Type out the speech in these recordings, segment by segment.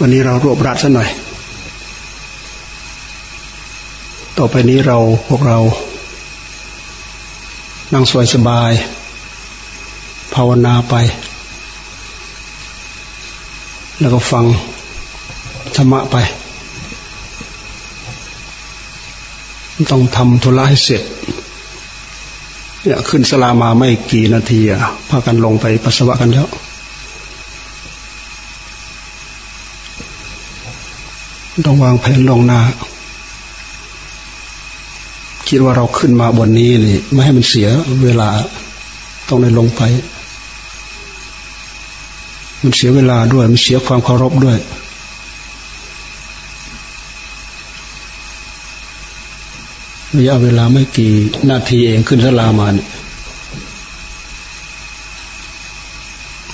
วันนี้เรารวบรัดซะหน่อย ต่อไปนี้เราพวกเรานั่งสวยสบาย ภาวนาไป แล้วก็ฟังธรรมะไป ต้องทำธุระให้เสร็จเนี่ยขึ้นสลามาไม่กี่นาทีอะพากันลงไปปัสสาวะกันแล้ว ต้องวางแผนลงหน้า คิดว่าเราขึ้นมาบนนี้นี่ ไม่ให้มันเสียเวลาต้องได้ลงไป มันเสียเวลาด้วย มันเสียความเคารพด้วย ระยะเวลาไม่กี่นาทีเองขึ้นสลามาเนี่ย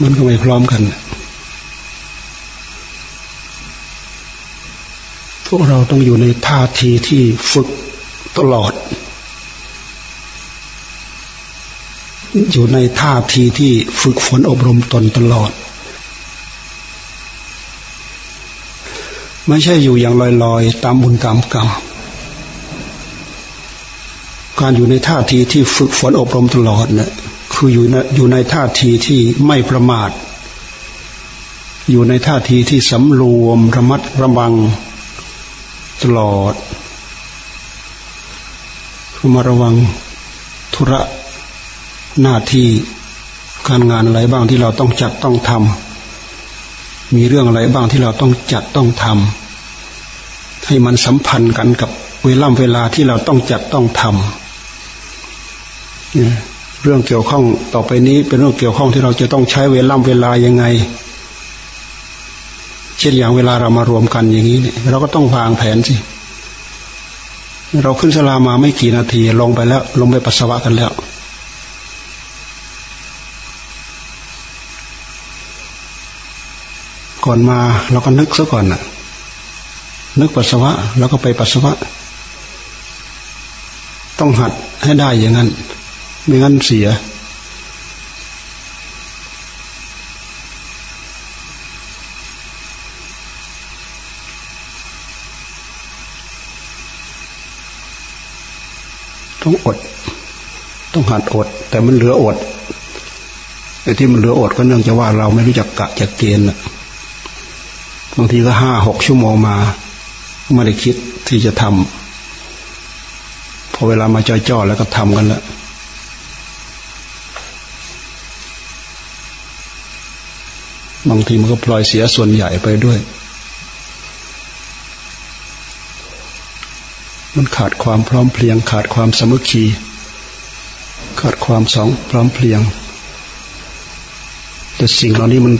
มันก็ไม่พร้อมกัน พวกเราต้องอยู่ในท่าทีที่ฝึกตลอด อยู่ในท่าทีที่ฝึกฝนอบรมตนตลอด ไม่ใช่อยู่อย่างลอยๆ ตามบุญตามกรรมการอยู่ในท่าทีที่ฝึกฝนอบรมตลอดเนี่ยคืออยู่ในอยู่ในท่าทีที่ไม่ประมาท อยู่ในท่าทีที่สำรวมระมัดระวัง ตลอดคือมาระวังธุระหน้าที่การงานอะไรบ้างที่เราต้องจัดต้องทำมีเรื่องอะไรบ้างที่เราต้องจัดต้องทำให้มันสัมพันธ์กันกับเวลาเวลาที่เราต้องจัดต้องทำเรื่องเกี่ยวข้องต่อไปนี้เป็นเรื่องเกี่ยวข้องที่เราจะต้องใช้เวลาเวลายังไง เช่นอย่างเวลาเรามารวมกันอย่างนี้เนี่ยเราก็ต้องวางแผนสิ เราขึ้นสลามาไม่กี่นาทีลงไปแล้ว ลงไปปัสสาวะกันแล้ว ก่อนมาเราก็นึกซะก่อนน่ะ นึกปัสสาวะ แล้วก็ไปปัสสาวะ ต้องหัดให้ได้อย่างนั้น ไม่งั้นเสีย ต้องอด ต้องหัดอด แต่มันเหลืออดไอ้ที่มันเหลืออดก็เนื่องจากว่าเราไม่รู้จักกะจักเกณฑ์บางทีก็ห้าหกชั่วโมงมาไม่ได้คิดที่จะทำพอเวลามาจ่อยๆแล้วก็ทำกันแล้วบางทีมันก็ปล่อยเสียส่วนใหญ่ไปด้วย มันขาดความพร้อมเพรียง ขาดความสมัคคีขาดความสองพร้อมเพรียง แต่สิ่งเหล่านี้มัน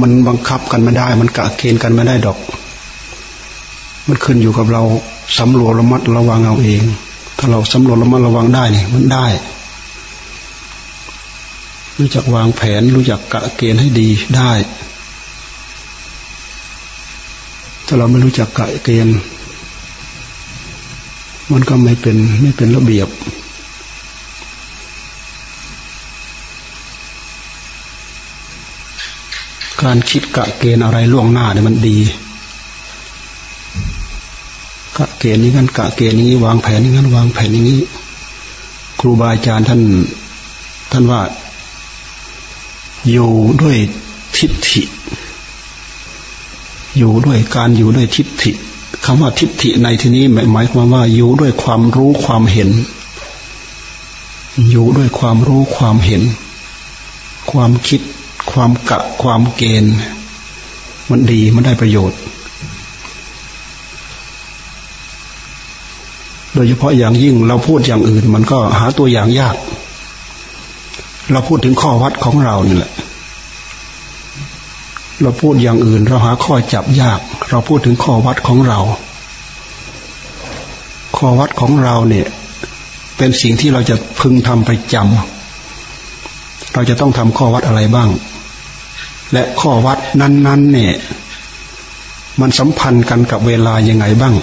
มันบังคับกันไม่ได้ มันกะเกณฑ์กันไม่ได้ดอก มันขึ้นอยู่กับเราสำรวจระมัดระวังเอาเอง ถ้าเราสำรวจระมัดระวังได้เนี่ยมันได้ รู้จักวางแผน รู้จักกะเกณฑ์ให้ดีได้ ถ้าเราไม่รู้จักกะเกณฑ์ มันก็ไม่เป็นไม่เป็นระเบียบ การคิดกะเกณฑ์อะไรล่วงหน้าเนี่ยมันดี กะเกณฑ์นี้กันกะเกณฑ์นี้วางแผนนี้กันวางแผนนี้ ครูบาอาจารย์ท่าน ท่านว่า อยู่ด้วยทิฏฐิ อยู่ด้วยการอยู่ด้วยทิฏฐิ คำว่าทิฏฐิในที่นี้หมายความว่าอยู่ด้วยความรู้ความเห็น อยู่ด้วยความรู้ความเห็น ความคิด ความกะ ความเกณฑ์ มันดีมันได้ประโยชน์ โดยเฉพาะอย่างยิ่งเราพูดอย่างอื่น มันก็หาตัวอย่างยาก เราพูดถึงข้อวัดของเรานี่แหละ เราพูดอย่างอื่น เราหาข้อจับยาก เราพูดถึงข้อวัดของเรา ข้อวัดของเราเนี่ย เป็นสิ่งที่เราจะพึงทำประจำเราจะต้องทำข้อวัดอะไรบ้าง และข้อวัดนั้น ๆ เนี่ย มันสัมพันธ์กันกับเวลายังไงบ้าง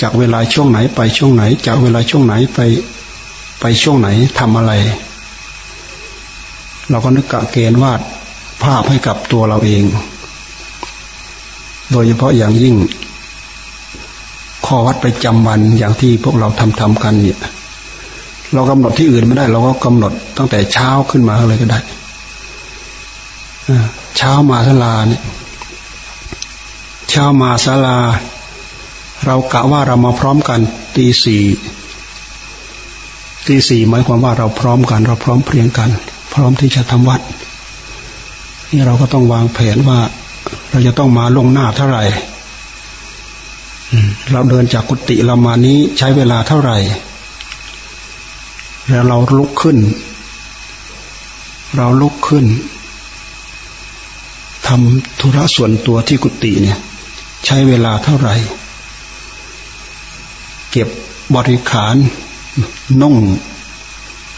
จากเวลาช่วงไหนไปช่วงไหน จากเวลาช่วงไหนไปไปช่วงไหนทำอะไร เราก็นึกกะเกณฑ์วาด ภาพให้กับตัวเราเอง โดยเฉพาะอย่างยิ่ง ข้อวัดประจำวันอย่างที่พวกเราทำทำกันเนี่ยเรากำหนดที่อื่นไม่ได้ เราก็กำหนดตั้งแต่เช้าขึ้นมาเลยก็ได้เช้ามาศาลาเนี่ยเช้ามาศาลา เรากะว่าเรามาพร้อมกันตีสี่ตีสี่หมายความว่าเราพร้อมกัน เราพร้อมเพรียงกัน พร้อมที่จะทำวัด นี่เราก็ต้องวางแผนว่า เราจะต้องมาลงหน้าเท่าไหร่เราเดินจากกุฏิเรามานี้ใช้เวลาเท่าไหร่ แล้วเราลุกขึ้น เราลุกขึ้นทำธุระส่วนตัวที่กุฏิเนี่ย ใช้เวลาเท่าไหร่ เก็บบริขารนุ่ง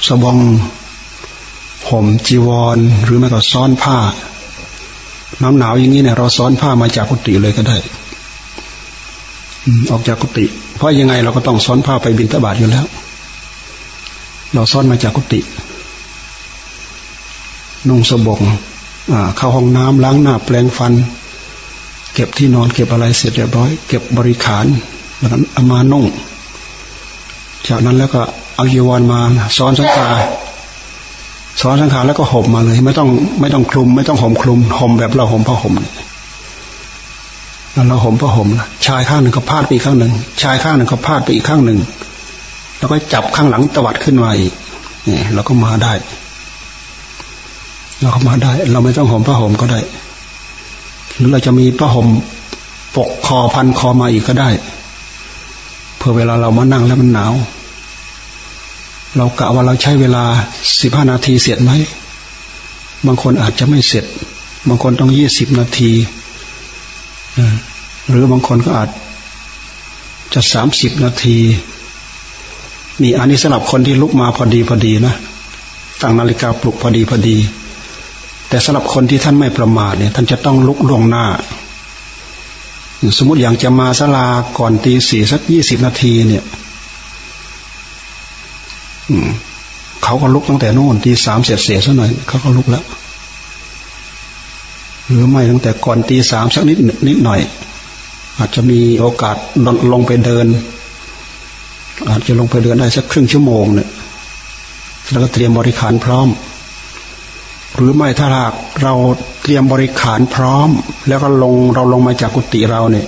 สบอง ห่มจีวร หรือไม่ก็ซ้อนผ้าน้ำหนาวอย่างนี้เนี่ยเราซ้อนผ้ามาจากกุฏิเลยก็ได้ออกจากกุฏิเพราะยังไงเราก็ต้องซ้อนผ้าไปบินตบาทอยู่แล้ว เราซ้อนมาจากกุฏินุ่งสบงเข้าห้องน้ำล้างหน้าแปลงฟัน เก็บที่นอนเก็บอะไรเสร็จเรียบร้อย เก็บบริขารแล้วนั้นเอามานุ่งจากนั้นแล้วก็เอายีวรมาซ้อนสังขา ซ้อนสังขาแล้วก็ห่มมาเลย ไม่ต้องไม่ต้องคลุม ไม่ต้องห่มคลุมห่มแบบเราห่มผ้าห่มเราห่มผ้าห่มนะชายข้างหนึ่งก็พาดไปอีกข้างหนึ่งชายข้างหนึ่งก็พาดไปอีกข้างหนึ่งแล้วก็จับข้างหลังตวัดขึ้นมาอีกนี่เราก็มาได้ เราก็มาได้ เราไม่ต้องห่มผ้าห่มก็ได้ หรือเราจะมีผ้าห่มปกคอพันคอมาอีกก็ได้เพื่อเวลาเรามานั่งแล้วมันหนาว เรากะว่าเราใช้เวลาสิบห้านาทีเสร็จไหมบางคนอาจจะไม่เสร็จ บางคนต้องยี่สิบนาทีหรือบางคนก็อาจจะสามสิบนาที นี่อันนี้สำหรับคนที่ลุกมาพอดีพอดีนะตั้งนาฬิกาปลุกพอดีพอดี แต่สำหรับคนที่ท่านไม่ประมาทเนี่ย ท่านจะต้องลุกล่วงหน้า สมมติอย่างจะมาสลาก่อนตีสี่สักยี่สิบนาทีเนี่ย เขาก็ลุกตั้งแต่นู่นตีสามเสียเสียซะหน่อยเขาก็ลุกแล้ว หรือไม่ตั้งแต่ก่อนตีสามสักนิดนิดหน่อย อาจจะมีโอกาสลงไปเดิน อาจจะลงไปเดินได้สักครึ่งชั่วโมงเนี่ยแล้วก็เตรียมบริขารพร้อม หรือไม่ถ้าหากเราเตรียมบริขารพร้อม แล้วก็ลงเราลงมาจากกุฏิเราเนี่ย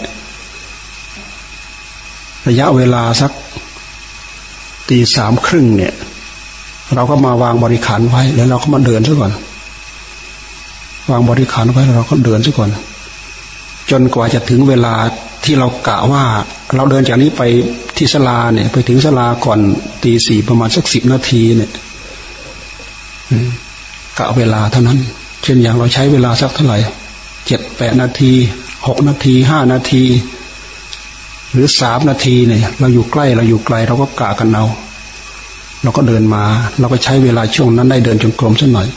ระยะเวลาสัก ตีสามครึ่งเนี่ย เราก็มาวางบริขารไว้ แล้วเราก็มาเดินซะก่อน วางบริขารไว้แล้วเราก็เดินซะก่อน จนกว่าจะถึงเวลาที่เรากะว่า เราเดินจากนี้ไปที่สลาเนี่ย ไปถึงสลาก่อนตีสี่ประมาณสักสิบนาทีเนี่ยกะเวลาเท่านั้น เช่นอย่างเราใช้เวลาสักเท่าไหร่เจ็ดแปดนาทีหกนาทีห้านาที หรือสามนาทีเนี่ย เราอยู่ใกล้เราอยู่ไกล เราก็กะกันเอาเราก็เดินมา เราก็ใช้เวลาช่วงนั้นได้เดินจงกรมสักหน่อย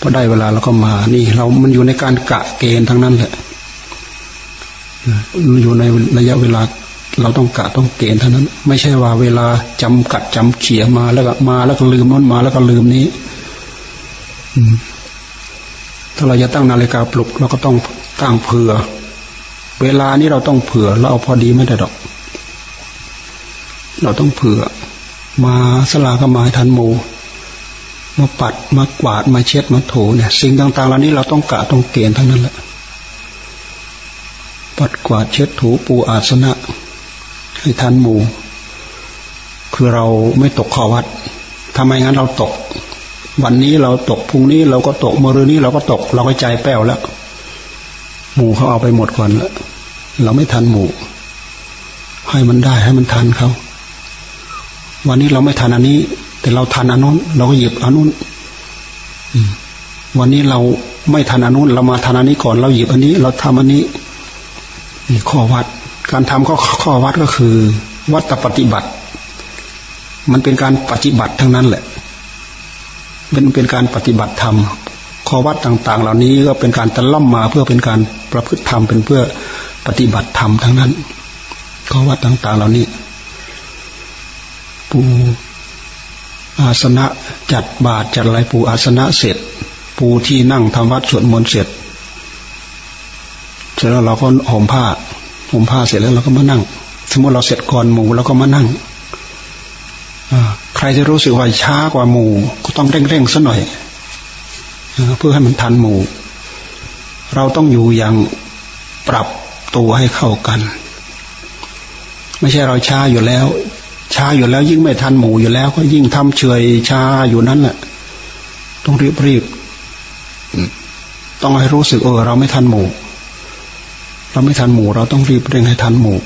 พอได้เวลาเราก็มา นี่ เรามันอยู่ในการกะเกณฑ์ทั้งนั้นแหละอยู่ในระยะเวลา เราต้องกะต้องเกณฑ์เท่านั้น ไม่ใช่ว่าเวลาจำกัดจำเขี่ยมาแล้วก็มาแล้วก็ลืมนั้นมาแล้วก็ลืมนี้ถ้าเราจะตั้งนาฬิกาปลุกเราก็ต้องตั้งเผื่อ เวลานี้เราต้องเผื่อ เราเอาพอดีไม่ได้ดอก เราต้องเผื่อ มาสลาก็มาทันหมูมาปัดมากวาดมาเช็ดมาถูเนี่ย สิ่งต่างๆเหล่านี้เราต้องกะต้องเกณฑ์ทั้งนั้นแหละปัดกวาดเช็ดถูปูอาสนะ ให้ทันหมูคือเราไม่ตกข้อวัดทำไมงั้นเราตก วันนี้เราตกพรุ่งนี้เราก็ตกมรืนนี้เราก็ตก เราก็ใจแป้วแล้ว หมู่เขาเอาไปหมดก่อนล้วเราไม่ทันหมู่ ให้มันได้ให้มันทันเขาวันนี้เราไม่ทันอันนี้ แต่เราทันอันนู้นเราก็หยิบอันนู้นวันนี้เราไม่ทันอันนู้นเรามาทันอันนี้ก่อน เราหยิบอันนี้ เราทำอันนี้นี่ข้อวัด การทำข้อข้อวัดก็คือ วัดปฏิบัติ มันเป็นการปฏิบัติทั้งนั้นแหละเป็นเป็นการปฏิบัติธรรม ข้อวัดต่าง ๆ เหล่านี้ก็เป็นการตะล่อมมาเพื่อเป็นการประพฤติธรรมเป็นเพื่อปฏิบัติธรรมทั้งนั้น ข้อวัดต่าง ๆ เหล่านี้ ปูอาสนะจัดบาตรจัดอะไรปูอาสนะเสร็จ ปูที่นั่งทำวัดสวดมนต์เสร็จเสร็จแล้วเราก็ห่มผ้าห่มผ้าเสร็จแล้วเราก็มานั่ง สมมติเราเสร็จก่อนหมู่เราก็มานั่งใครจะรู้สึกว่าช้ากว่าหมู่ก็ต้องเร่งเร่งสัหน่อย เพื่อให้มันทันหมู่ เราต้องอยู่อย่างปรับตัวให้เข้ากัน ไม่ใช่เราช้าอยู่แล้ว ช้าอยู่แล้วยิ่งไม่ทันหมู่อยู่แล้ว ก็ยิ่งทำเฉยช้าอยู่นั้นแหละต้องรีบรีบต้องให้รู้สึกเออเราไม่ทันหมู่ เราไม่ทันหมู่ เราต้องรีบเร่งให้ทันหมู่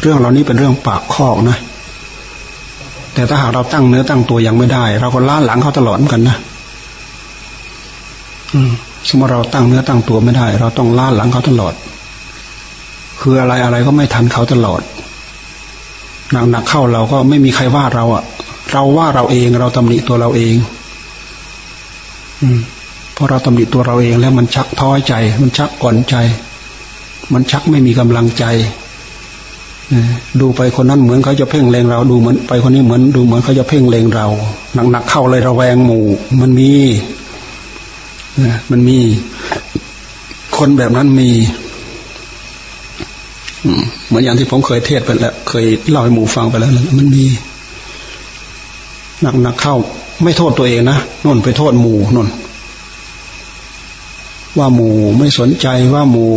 เรื่องเหล่านี้เป็นเรื่องปากคอกนะแต่ถ้าหากเราตั้งเนื้อตั้งตัวยังไม่ได้ เราก็ล้าหลังเขาตลอดเหมือนกันนะ สมมติเราตั้งเนื้อตั้งตัวไม่ได้ เราต้องล้าหลังเขาตลอด คืออะไรอะไรก็ไม่ทันเขาตลอดหนักหนักเข้าเราก็ไม่มีใครว่าเราอะ่ะเราว่าเราเอง เราตำหนิตัวเราเอง อืมพอเราตำหนิตัวเราเองแล้วมันชักท้อใจ มันชักอ่อนใจ มันชักไม่มีกำลังใจดูไปคนนั้นเหมือนเขาจะเพ่งเลงเราดูเหมือนไปคนนี้เหมือน ดูเหมือนเขาจะเพ่งเลงเราหนักๆเข้าเลยระแวงหมู่ มันมี มันมีคนแบบนั้นมีเหมือนอย่างที่ผมเคยเทศไปแล้ว เคยเล่าให้หมู่ฟังไปแล้ว มันมีหนักๆเข้า ไม่โทษตัวเองนะน่นไปโทษหมู่นนว่าหมู่ไม่สนใจว่าหมู่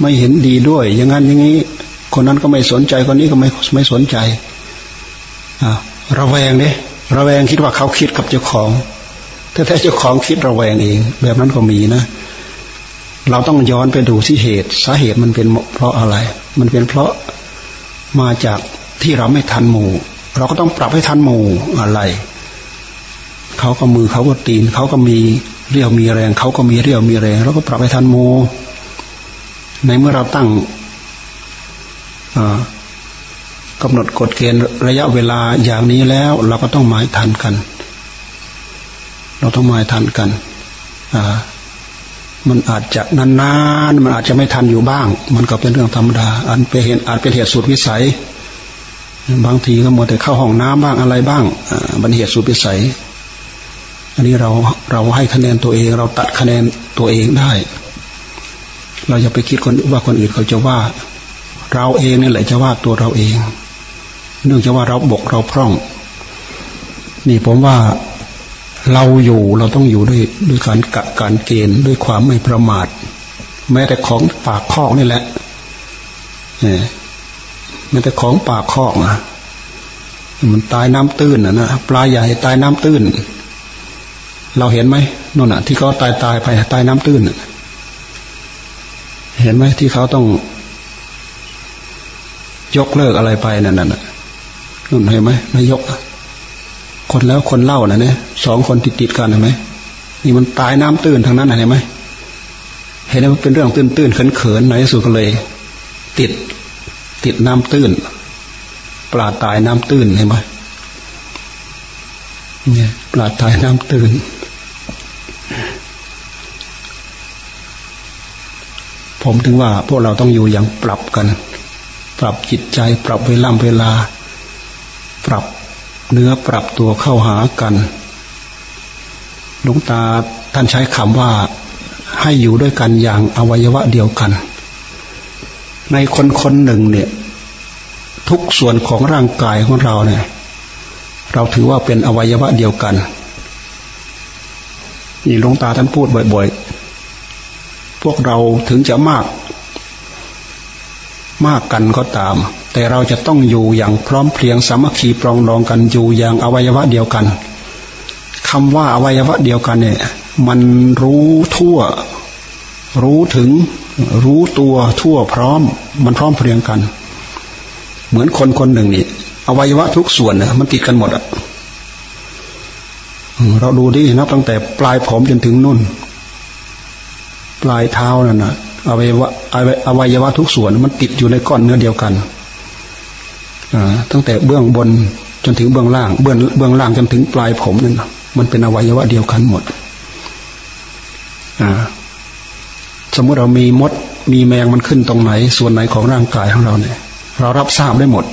ไม่เห็นดีด้วย อย่างนั้นอย่างนี้ คนนั้นก็ไม่สนใจคนนี้ก็ไม่ไม่สนใจอ่าระแวงเนี่ยระแวงคิดว่าเขาคิดกับเจ้าของ แต่แท้เจ้าของคิดระแวงเอง แบบนั้นก็มีนะ เราต้องย้อนไปดูที่เหตุ สาเหตุมันเป็นเพราะอะไร มันเป็นเพราะมาจากที่เราไม่ทันหมู่ เราก็ต้องปรับให้ทันหมู่อะไรเขาก็มือเขาก็ตีนเขาก็มีเรี่ยวมีแรงเขาก็มีเรี่ยวมีแรงเราก็ปรับให้ทันหมู่ในเมื่อเราตั้งกำหนดกฎเกณฑ์ระยะเวลาอย่างนี้แล้ว เราก็ต้องหมายทันกัน เราต้องมาทันกันมันอาจจะนานๆ มันอาจจะไม่ทันอยู่บ้าง มันก็เป็นเรื่องธรรมดา อันเป็นเหตุอาจเป็นเหตุสุดวิสัย บางทีก็มัวแต่เข้าห้องน้ำบ้างอะไรบ้างบันเหตุสุดวิสัย อันนี้เราเราให้คะแนนตัวเอง เราตัดคะแนนตัวเองได้ เราอย่าไปคิดคนว่าคนอื่นเขาจะว่า เราเองนี่แหละจะว่าตัวเราเอง เนื่องจากว่าเราบกเราพร่อง นี่ผมว่า เราอยู่เราต้องอยู่ด้วยด้วยการกะการเกณฑ์ด้วยความไม่ประมาท แม้แต่ของปากคอกนี่แหละเนี่ยแม้แต่ของปากคอกนะมันตายน้ำตื้นนะนะปลาใหญ่ตายน้ำตื้น เราเห็นไหมนู่นน่ะ ที่เขาตายตายไปตายน้ำตื้นเห็นไหมที่เขาต้อง ยกเลิกอะไรไปนั่นน่ะนุ่นเห็นไหมนายก คนแล้วคนเล่านะเนี่ยสองคนติดติดกันเห็นไหมนี่มันตายน้ำตื้นทางนั้นเห็นไหมเห็นไหมเป็นเรื่องตื้นตื้นเขินเขินในที่สุดก็เลย ติดติดน้ำตื้น ปลาตายน้ำตื้นเห็นไหมเนี่ยปลาตายน้ำตื้นผมถึงว่าพวกเราต้องอยู่อย่างปรับกัน ปรับจิตใจ ปรับเวลาเวลา ปรับ เนื้อปรับตัวเข้าหากันหลวงตาท่านใช้คำว่าให้อยู่ด้วยกันอย่างอวัยวะเดียวกัน ในคนคนหนึ่งเนี่ย ทุกส่วนของร่างกายของเราเนี่ย เราถือว่าเป็นอวัยวะเดียวกันนี่หลวงตาท่านพูดบ่อยๆ พวกเราถึงจะมาก มากกันก็ตาม แต่เราจะต้องอยู่อย่างพร้อมเพรียงสามัคคีปรองดองกันอยู่อย่างอวัยวะเดียวกันคำว่าอวัยวะเดียวกันเนี่ย มันรู้ทั่ว รู้ถึง รู้ตัวทั่วพร้อม มันพร้อมเพรียงกัน เหมือนคนคนหนึ่งนี่อวัยวะทุกส่วนเนี่ยมันติดกันหมดอะเราดูดินับตั้งแต่ปลายผมจนถึงนุ่น ปลายเท้านั่นนะอวัยวะอวัยวะทุกส่วนมันติดอยู่ในก้อนเนื้อเดียวกัน ตั้งแต่เบื้องบนจนถึงเบื้องล่าง เบื้องเบื้องล่างจนถึงปลายผมนั่นมันเป็นอวัยวะเดียวกันหมดสมมติเรามีมดมีแมงมันขึ้นตรงไหน ส่วนไหนของร่างกายของเราเนี่ย เรารับทราบได้หมด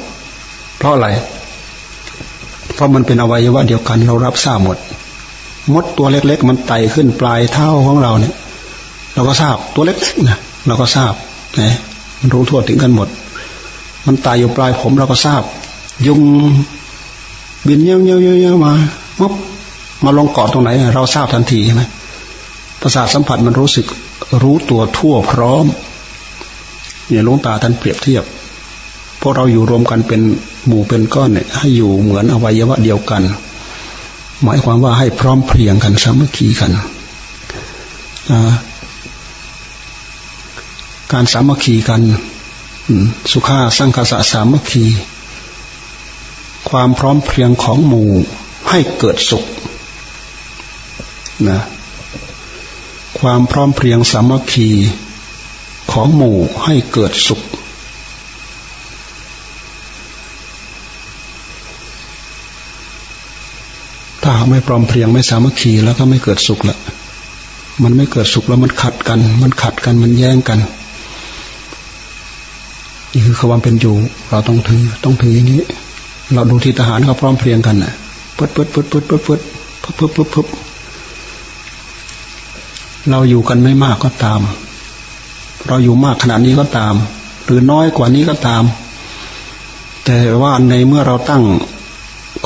เพราะอะไรเพราะมันเป็นอวัยวะเดียวกัน เรารับทราบหมด มดตัวเล็ก ๆ มันไต่ขึ้นปลายเท้าของเราเนี่ย เราก็ทราบตัวเล็กนะเราก็ทราบนะมันรู้ทั่วถึงกันหมด มันตายอยู่ปลายผมเราก็ทราบ ยุงบินเงี้ยวเงี้ยวเงี้ยวมามับมาลงเกาะตรงไหน เราทราบทันทีใช่ไหมประสาทสัมผัสมันรู้สึกรู้ตัวทั่วพร้อมเนี่ยลงตาท่านเปรียบเทียบพวกเราอยู่รวมกันเป็นหมู่เป็นก้อนเนี่ย ให้อยู่เหมือนอวัยวะเดียวกัน หมายความว่าให้พร้อมเพรียงกันสามัคคีกันการสามัคคีกัน สุขาสังคสะสามัคคี ความพร้อมเพรียงของหมู่ให้เกิดสุขนะความพร้อมเพรียงสามัคคีของหมู่ให้เกิดสุข ถ้าไม่พร้อมเพรียงไม่สามัคคีแล้วก็ไม่เกิดสุขละ มันไม่เกิดสุขแล้วมันขัดกัน มันขัดกันมันแย่งกัน นี่คือความเป็นอยู่ เราต้องถือต้องถืออย่างนี้ เราดูที่ทหารเขาพร้อมเพรียงกันนะ่ะปึ๊ดปึ๊ดปึ๊ดปึ๊ดปึ๊ดปึ๊ดปึ๊ดปึ๊ดปึ๊ดเราอยู่กันไม่มากก็ตาม เราอยู่มากขนาดนี้ก็ตาม หรือน้อยกว่านี้ก็ตาม แต่ว่าในเมื่อเราตั้ง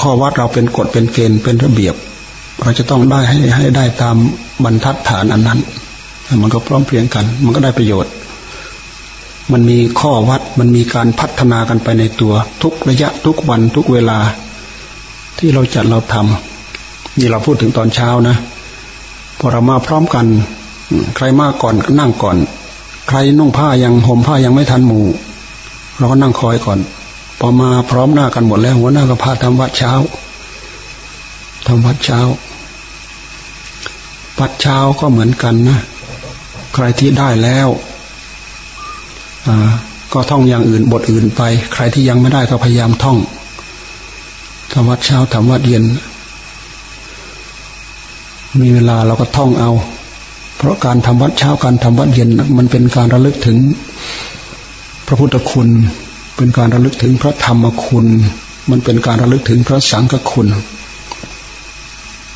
ข้อวัดเราเป็นกฎเป็นเกณฑ์เป็นระเบียบ เราจะต้องได้ให้ให้ได้ตามบรรทัดฐานอันนั้น มันก็พร้อมเพรียงกัน มันก็ได้ประโยชน์ มันมีข้อวัด มันมีการพัฒนากันไปในตัว ทุกระยะทุกวันทุกเวลา ที่เราจัดเราทำนี่เราพูดถึงตอนเช้านะพอเรามาพร้อมกัน ใครมาก่อนนั่งก่อน ใครนุ่งผ้ายังห่มผ้ายังไม่ทันหมู่ เราก็นั่งคอยก่อน พอมาพร้อมหน้ากันหมดแล้วหัวหน้าก็พาทำวัดเช้าทำวัดเช้า วัดเช้าก็เหมือนกันนะ ใครที่ได้แล้ว ก็ท่องอย่างอื่นบทอื่นไป ใครที่ยังไม่ได้ก็พยายามท่องทำวัดเช้าทำวัดเย็น มีเวลาเราก็ท่องเอา เพราะการทำวัดเช้าการทำวัดเย็น มันเป็นการระลึกถึง พระพุทธคุณ เป็นการระลึกถึงพระธรรมคุณ มันเป็นการระลึกถึงพระสังฆคุณ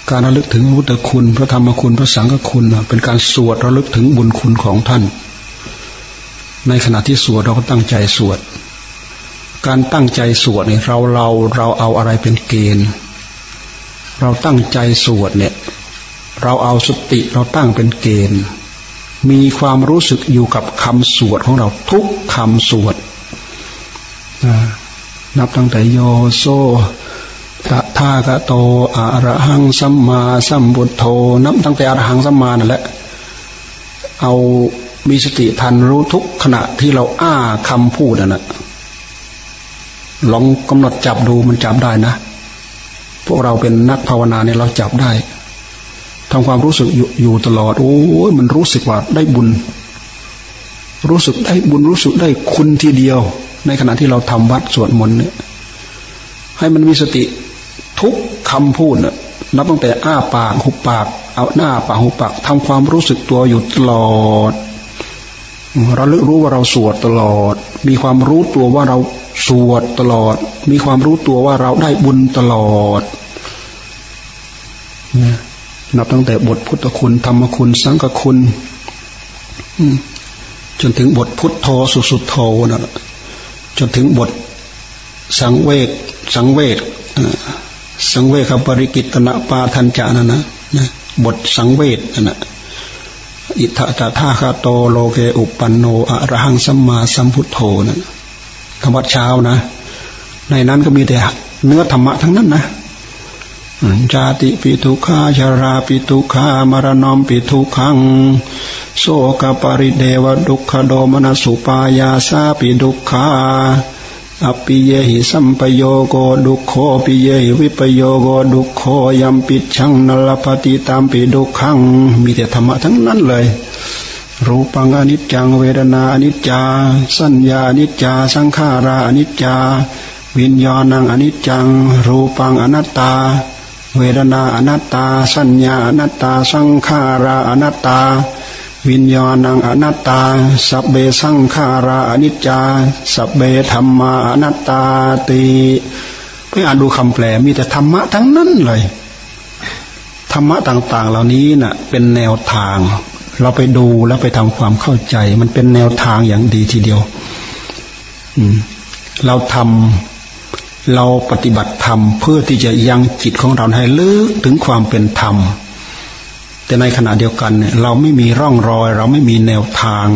การระลึกถึงพระพุทธคุณ พระธรรมคุณ พระสังฆคุณ เป็นการสวดระลึกถึงบุญคุณของท่าน ในขณะที่สวดเราก็ตั้งใจสวด การตั้งใจสวดเนี่ยเราเราเราเอาอะไรเป็นเกณฑ์ เราตั้งใจสวดเนี่ย เราเอาสติเราตั้งเป็นเกณฑ์ มีความรู้สึกอยู่กับคำสวดของเราทุกคำสวดนับตั้งแต่โยโซตะทากะโตอะระหังสัมมาสัมบุตโธนับตั้งแต่อระหังสัมมานั่นแหละ เอา มีสติทันรู้ทุกขณะที่เราอ้าคำพูดนั่นะลองกำหนดจับดูมันจับได้นะ พวกเราเป็นนักภาวนาเนี่ยเราจับได้ทำความรู้สึกอยู่อยู่ตลอด โอ้ยมันรู้สึกว่าได้บุญ รู้สึกได้บุญรู้สึกได้คุณทีเดียว ในขณะที่เราทำวัดสวดมนต์เนี่ย ให้มันมีสติทุกคำพูดน่ะนับตั้งแต่อ้าปากหุบปาก เอาหน้าปากหุบปากทำความรู้สึกตัวอยู่ตลอด ราลึกรู้ว่าเราสวดตลอด มีความรู้ตัวว่าเราสวดตลอด มีความรู้ตัวว่าเราได้บุญตลอดนับตั้งแต่บทพุทธคุณธรรมคุณสังฆคุณจนถึงบทพุทโธสุสุโธนะจนถึงบทสังเวกสังเวกสังเวคปริกิตนะปาทันจานะนะบทสังเวทนะ อิทะตถาคาโตโลเกอุปันโนอะระหังสัมมาสัมพุทโธนะธรรมวัดเช้านะ ในนั้นก็มีแต่เนื้อธรรมะทั้งนั้นนะจาติปิทุขาชาราปิทุขามรณอมปิทุขัง โสกปริเดวดุขโดมนสุปายาสาปิดุขา อปิเยหิสัมปโยโกดุโคปิเยหิวิปโยโกดุโคยัมปิดชังนลปฏิตามปิดุขัง มีแต่ธรรมะทั้งนั้นเลย รูปังอนิจจังเวทนาอนิจจา สัญญาอนิจจา สังขาราอนิจจา วิญญาณังอนิจจัง รูปังอนัตตา เวทนาอนัตตา สัญญาอนัตตา สังขาราอนัตตา วิญญาณังอนัตตา สัพเบสังขาราอนิจจา สัพเบธรรมาอนัตตาตีไปอ่านดูคำแปลมีแต่ธรรมะทั้งนั้นเลย ธรรมะต่างๆ เหล่านี้นะ่ะ เป็นแนวทาง เราไปดูแล้วไปทำความเข้าใจ มันเป็นแนวทางอย่างดีทีเดียว อืม เราทำเราปฏิบัติธรรมเพื่อที่จะยังจิตของเราให้ลึกถึงความเป็นธรรม แต่ในขณะเดียวกันเนี่ยเราไม่มีร่องรอย เราไม่มีแนวทาง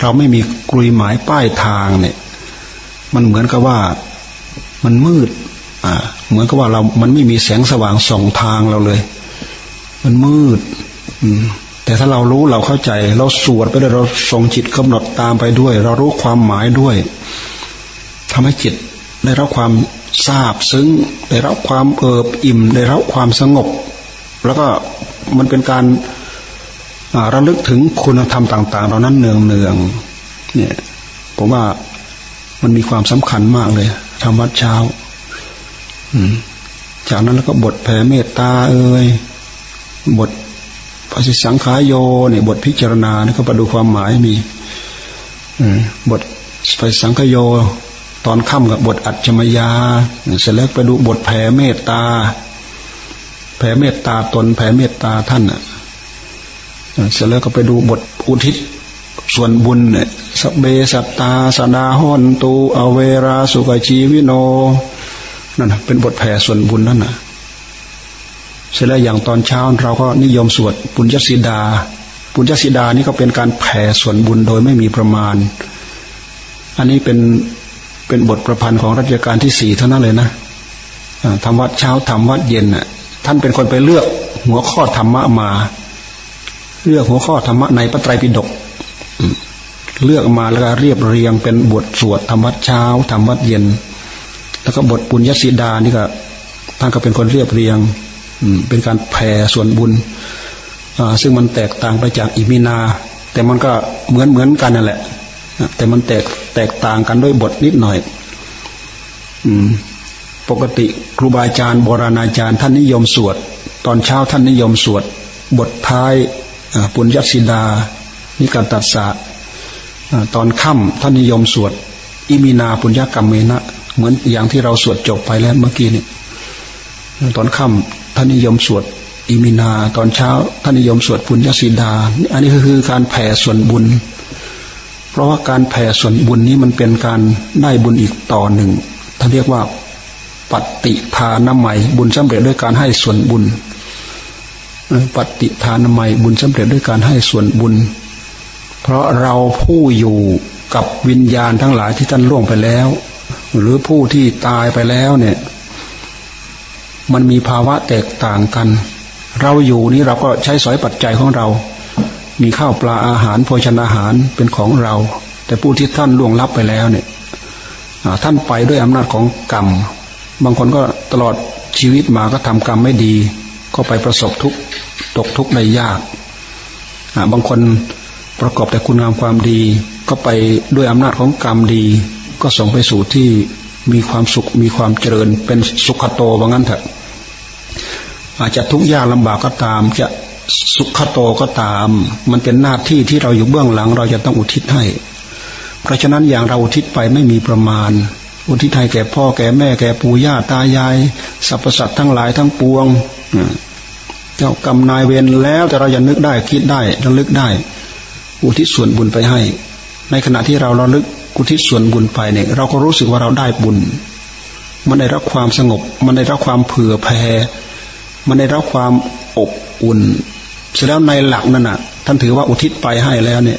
เราไม่มีกลุยหมายป้ายทางเนี่ย มันเหมือนกับว่ามันมืด อ่า เหมือนกับว่าเรา มันไม่มีแสงสว่างส่องทางเราเลย มันมืด อืมแต่ถ้าเรารู้เราเข้าใจ เราสวดไปด้วยเราทรงจิตกำหนดตามไปด้วย เรารู้ความหมายด้วยทำให้จิตได้รับความทราบซึ้ง ได้รับความเอิบอิ่ม ได้รับความสงบ แล้วก็ มันเป็นการระลึกถึงคุณธรรมต่าง ๆ เหล่านั้นเนืองเนืองเนี่ยผมว่ามันมีความสำคัญมากเลยทำวัดเช้า อืมจากนั้นแล้วก็บทแผ่เมตตาเอ่ยบทปฏิสังขายโยเนี่ยบทพิจารณานี่ก็ไปดูความหมายมีบทปฏิสังขโย ตอนค่ำกับบทอัจฉมยาเสร็จแล้วไปดูบทแผ่เมตตา แผ่เมตตาตน แผ่เมตตาท่านอะเสร็จแล้วก็ไปดูบทอุทิศส่วนบุญเนี่ยสเบสัตตาสดาหอนตูอเวราสุกชีวิโนนั่นเป็นบทแผ่ส่วนบุญนั่นน่ะเสร็จแล้วอย่างตอนเช้าเราก็นิยมสวดปุญญสิดา ปุญญสิดานี่ก็เป็นการแผ่ส่วนบุญโดยไม่มีประมาณ อันนี้เป็นเป็นบทประพันธ์ของรัชกาลที่สี่เท่านั้นเลยนะทำวัดเช้าทำวัดเย็นน่ะ ท่านเป็นคนไปเลือกหัวข้อธรรมะมา เลือกหัวข้อธรรมะในพระไตรปิฎกเลือกมาแล้วก็เรียบเรียงเป็นบทสวดธรรมวัดเช้าธรรมวัดเย็น แล้วก็บทปุญญสิดานี่ก็ท่านก็เป็นคนเรียบเรียงเป็นการแผ่ส่วนบุญซึ่งมันแตกต่างไปจากอิมินา แต่มันก็เหมือนเหมือนกันนั่นแหละแต่มันแตกแตกต่างกันด้วยบทนิดหน่อย ปกติครูบาอาจารย์โบราณอาจารย์ท่านนิยมสวด ตอนเช้าท่านนิยมสวด บทท้ายปุญญสิดา นิการตัดสะตอนค่ำท่านนิยมสวด อิมินาปุญญกรรมเมนะเหมือนอย่างที่เราสวดจบไปแล้วเมื่อกี้นี่ตอนค่ำท่านนิยมสวดอิมินา ตอนเช้าท่านนิยมสวดปุญญสิดา อันนี้ก็คือการแผ่ส่วนบุญ เพราะว่าการแผ่ส่วนบุญนี้มันเป็นการได้บุญอีกต่อหนึ่งท่านเรียกว่า ปฏิทานใหม่บุญสำเร็จด้วยการให้ส่วนบุญปฏิทานใหม่บุญสำเร็จด้วยการให้ส่วนบุญ เพราะเราผู้อยู่กับวิญญาณทั้งหลายที่ท่านล่วงไปแล้ว หรือผู้ที่ตายไปแล้วเนี่ย มันมีภาวะแตกต่างกัน เราอยู่นี้เราก็ใช้สอยปัจจัยของเรา มีข้าวปลาอาหารโภชนาอาหารเป็นของเรา แต่ผู้ที่ท่านล่วงลับไปแล้วเนี่ยท่านไปด้วยอำนาจของกรรม บางคนก็ตลอดชีวิตมาก็ทำกรรมไม่ดี ก็ไปประสบทุกตกทุกข์ในยากบางคนประกอบแต่คุณงามความดี ก็ไปด้วยอำนาจของกรรมดี ก็ส่งไปสู่ที่มีความสุขมีความเจริญ เป็นสุขโตว่างั้นเถอะอาจจะทุกข์ยากลำบากก็ตาม จะสุขโตก็ตาม มันเป็นหน้าที่ที่เราอยู่เบื้องหลัง เราจะต้องอุทิศให้ เพราะฉะนั้นอย่างเราอุทิศไปไม่มีประมาณ อุทิศให้แก่พ่อแก่แม่แก่ปู่ย่าตายายสรรพสัตว์ทั้งหลายทั้งปวงเจ้ากรรมนายเวรแล้วแต่เราจะนึกได้คิดได้ระลึกได้ อุทิศส่วนบุญไปให้ ในขณะที่เราระลึกอุทิศส่วนบุญไปเนี่ย เราก็รู้สึกว่าเราได้บุญ มันได้รับความสงบ มันได้รับความเผื่อแผ่มันได้รับความอบอุ่นเสร็จแล้วในหลักนั่นน่ะ ท่านถือว่าอุทิศไปให้แล้วเนี่ย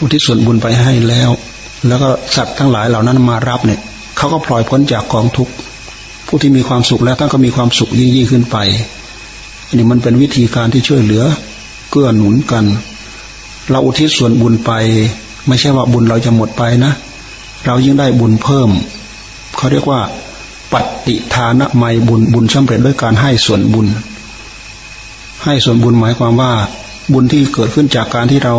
อุทิศส่วนบุญไปให้แล้ว แล้วก็สัตว์ทั้งหลายเหล่านั้นมารับเนี่ยเขาก็ปล่อยพ้นจากกองทุกข์ผู้ที่มีความสุขแล้วท่านก็มีความสุขยิ่งยิ่งขึ้นไปอันนี้มันเป็นวิธีการที่ช่วยเหลือเกื้อหนุนกัน เราอุทิศส่วนบุญไป ไม่ใช่ว่าบุญเราจะหมดไปนะ เรายิ่งได้บุญเพิ่มเขาเรียกว่า ปฏิทานะไมบุญบุญสำเร็จด้วยการให้ส่วนบุญ ให้ส่วนบุญหมายความว่า บุญที่เกิดขึ้นจากการที่เรา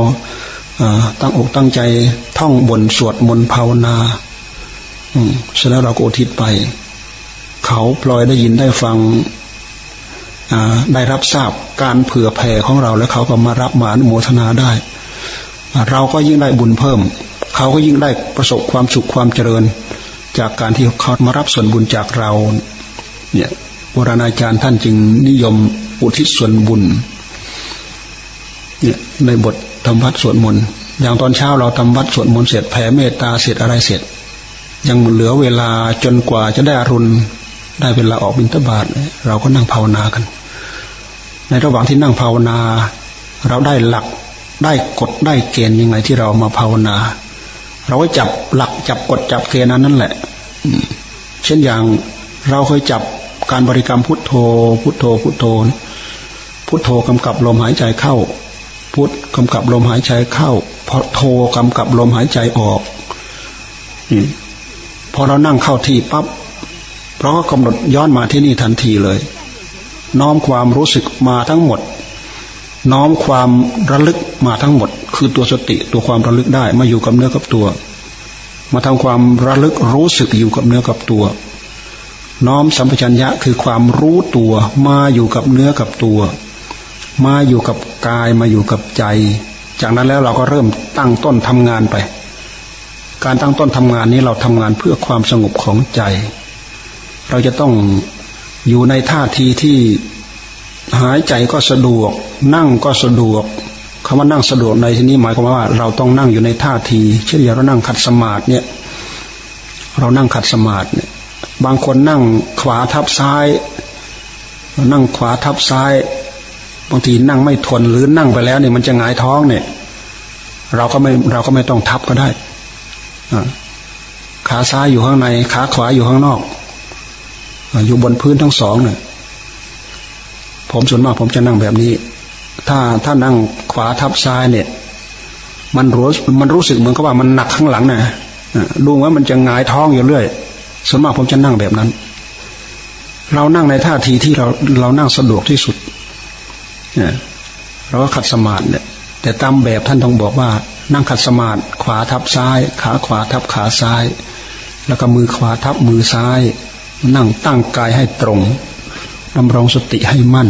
ตั้งอกตั้งใจท่องบนสวดมนต์ภาวนาเสร็จแล้วเราก็อุทิศไป เขาพลอยได้ยินได้ฟังได้รับทราบการเผื่อแผ่ของเราแล้วเขาก็มารับมาอนุโมทนาได้ เราก็ยิ่งได้บุญเพิ่ม เขาก็ยิ่งได้ประสบความสุขความเจริญ จากการที่เขามารับส่วนบุญจากเรา เนี่ยโบราณอาจารย์ท่านจึงนิยมอุทิศส่วนบุญ เนี่ยในบท ทำวัดสวดมนต์อย่างตอนเช้าเราทำวัดสวดมนต์เสร็จแผ่เมตตาเสร็จอะไรเสร็จ ยังเหลือเวลาจนกว่าจะได้อรุณได้เวลาออกบิณฑบาตเราก็นั่งภาวนากัน ในระหว่างที่นั่งภาวนา เราได้หลักได้กฎได้เกณฑ์ยังไงที่เรามาภาวนา เราก็จับหลักจับกฎจับเกณฑ์นั้นนั่นแหละเช่นอย่างเราเคยจับการบริกรรมพุทโธ พุทโธพุทโธ พุทโธกำกับลมหายใจเข้า พุทกำกับลมหายใจเข้าพอโธกำกับลมหายใจออกพอเรานั่งเข้าที่ปั๊บเราก็กำหนดย้อนมาที่นี่ทันทีเลย น้อมความรู้สึกมาทั้งหมด น้อมความระลึกมาทั้งหมด คือตัวสติตัวความระลึกได้มาอยู่กับเนื้อกับตัว มาทำความระลึกรู้สึกอยู่กับเนื้อกับตัว น้อมสัมปชัญญะคือความรู้ตัวมาอยู่กับเนื้อกับตัว มาอยู่กับ กายมาอยู่กับใจ จากนั้นแล้วเราก็เริ่มตั้งต้นทำงานไป การตั้งต้นทำงานนี้เราทำงานเพื่อความสงบของใจ เราจะต้องอยู่ในท่าทีที่หายใจก็สะดวก นั่งก็สะดวกคำว่านั่งสะดวกในที่นี้หมายความว่า เราต้องนั่งอยู่ในท่าที เช่นอย่างเรานั่งขัดสมาธิเนี่ยเรานั่งขัดสมาธิเนี่ยบางคนนั่งขวาทับซ้าย นั่งขวาทับซ้าย บางทีนั่งไม่ทนหรือนั่งไปแล้วเนี่ยมันจะหงายท้องเนี่ย เราก็ไม่เราก็ไม่ต้องทับก็ได้ขาซ้ายอยู่ข้างใน ขาขวาอยู่ข้างนอกอยู่บนพื้นทั้งสองเนี่ยผมส่วนมากผมจะนั่งแบบนี้ ถ้าถ้านั่งขวาทับซ้ายเนี่ย มันรู้มันรู้สึกเหมือนกับว่ามันหนักข้างหลังนะดูว่ามันจะหงายท้องอยู่เรื่อยส่วนมากผมจะนั่งแบบนั้น เรานั่งในท่าทีที่เราเรานั่งสะดวกที่สุด เราก็ขัดสมาธิเนี่ยแต่ตามแบบท่านต้องบอกว่า นั่งขัดสมาธิขวาทับซ้าย ขาขวาทับขาซ้าย แล้วก็มือขวาทับมือซ้าย นั่งตั้งกายให้ตรงดำรงสติให้มั่น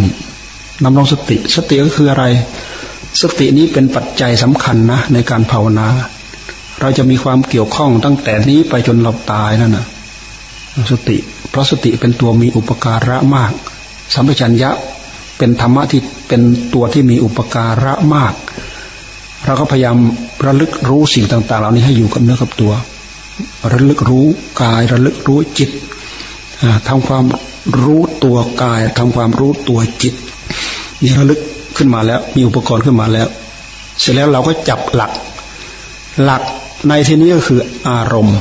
ดำรงสติ สติก็คืออะไร สตินี้เป็นปัจจัยสำคัญนะ ในการภาวนา เราจะมีความเกี่ยวข้องตั้งแต่นี้ไปจนเราตายนั่นนะสติ เพราะสติเป็นตัวมีอุปการะมาก สัมปชัญญะ เป็นธรรมะที่เป็นตัวที่มีอุปการะมาก เราก็พยายามระลึกรู้สิ่งต่าง ๆ เหล่านี้ให้อยู่กับเนื้อกับตัว ระลึกรู้กายระลึกรู้จิตทำความรู้ตัวกายทำความรู้ตัวจิตนี่ระลึกขึ้นมาแล้ว มีอุปกรณ์ขึ้นมาแล้ว เสร็จแล้วเราก็จับหลัก หลักในที่นี้ก็คืออารมณ์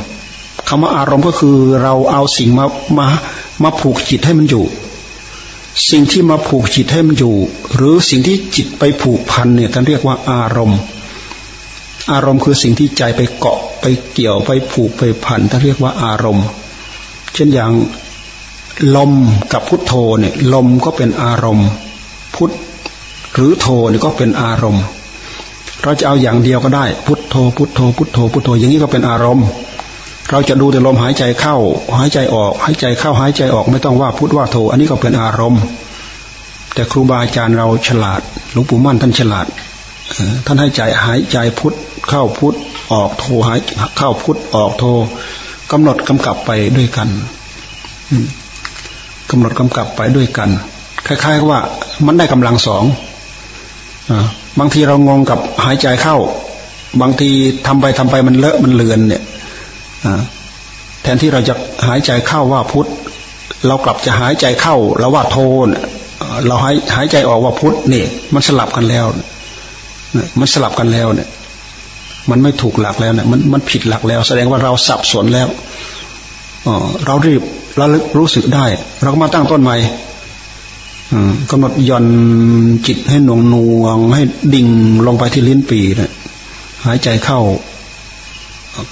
คำว่าอารมณ์ก็คือเราเอาสิ่งมามามาผูกจิตให้มันอยู่ สิ่งที่มาผูกจิตให้มันอยู่ หรือสิ่งที่จิตไปผูกพันเนี่ยท่านเรียกว่าอารมณ์ อารมณ์คือสิ่งที่ใจไปเกาะไปเกี่ยวไปผูกไปพันท่านเรียกว่าอารมณ์ เช่นอย่างลมกับพุทโธเนี่ยลมก็เป็นอารมณ์ พุทหรือโธนี่ก็เป็นอารมณ์ เราจะเอาอย่างเดียวก็ได้ พุทโธพุทโธพุทโธพุทโธอย่างนี้ก็เป็นอารมณ์ เราจะดูแต่ลมหายใจเข้า หายใจออก หายใจเข้าหายใจออกไม่ต้องว่าพุทว่าโธอันนี้ก็เป็นอารมณ์ แต่ครูบาอาจารย์เราฉลาดหลวงปู่มั่นท่านฉลาดท่านให้ใจหายใจพุทเข้าพุทออกโธหายเข้าพุทออกโธกำหนดกำกับไปด้วยกันกำหนดกำกับไปด้วยกัน คล้าย ๆ ว่ามันได้กำลังสองบางทีเรางงกับหายใจเข้า บางทีทำไปทำไปมันเลอะมันเลือนเนี่ย แทนที่เราจะหายใจเข้าว่าพุทธเรากลับจะหายใจเข้าแล้วว่าโทนเราหายหายใจออกว่าพุทธนี่มันสลับกันแล้วมันสลับกันแล้วเนี่ย มันไม่ถูกหลักแล้วเนี่ยมันมันผิดหลักแล้ว แสดงว่าเราสับสนแล้วเรารีบระลึกรู้สึกได้ เราก็มาตั้งต้นใหม่กำหนดย่อนจิตให้หน่วงนวง ให้ดิ่งลงไปที่ลิ้นปีนะหายใจเข้า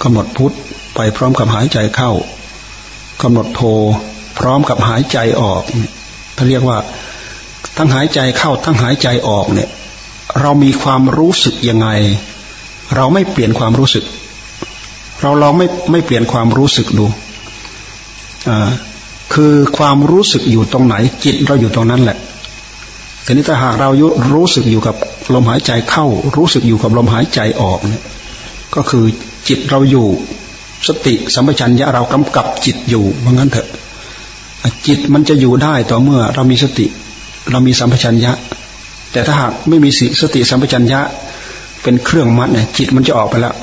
กำหนดพุทธ ไปพร้อมกับหายใจเข้ากำหนดโทพร้อมกับหายใจออกถ้าเรียกว่าทั้งหายใจเข้าทั้งหายใจออกเนี่ย เรามีความรู้สึกยังไง เราไม่เปลี่ยนความรู้สึก เราลองไม่ไม่เปลี่ยนความรู้สึกดูคือความรู้สึกอยู่ตรงไหน จิตเราอยู่ตรงนั้นแหละแต่นี้ถ้าหากเรารู้สึกอยู่กับลมหายใจเข้า รู้สึกอยู่กับลมหายใจออกเนี่ยก็คือจิตเราอยู่ สติสัมปชัญญะเรากำกับจิตอยู่เพราะงั้นเถอะ จิตมันจะอยู่ได้ต่อเมื่อเรามีสติ เรามีสัมปชัญญะ แต่ถ้าหากไม่มีสติสัมปชัญญะ เป็นเครื่องมัดเนี่ย จิตมันจะออกไปแล้ว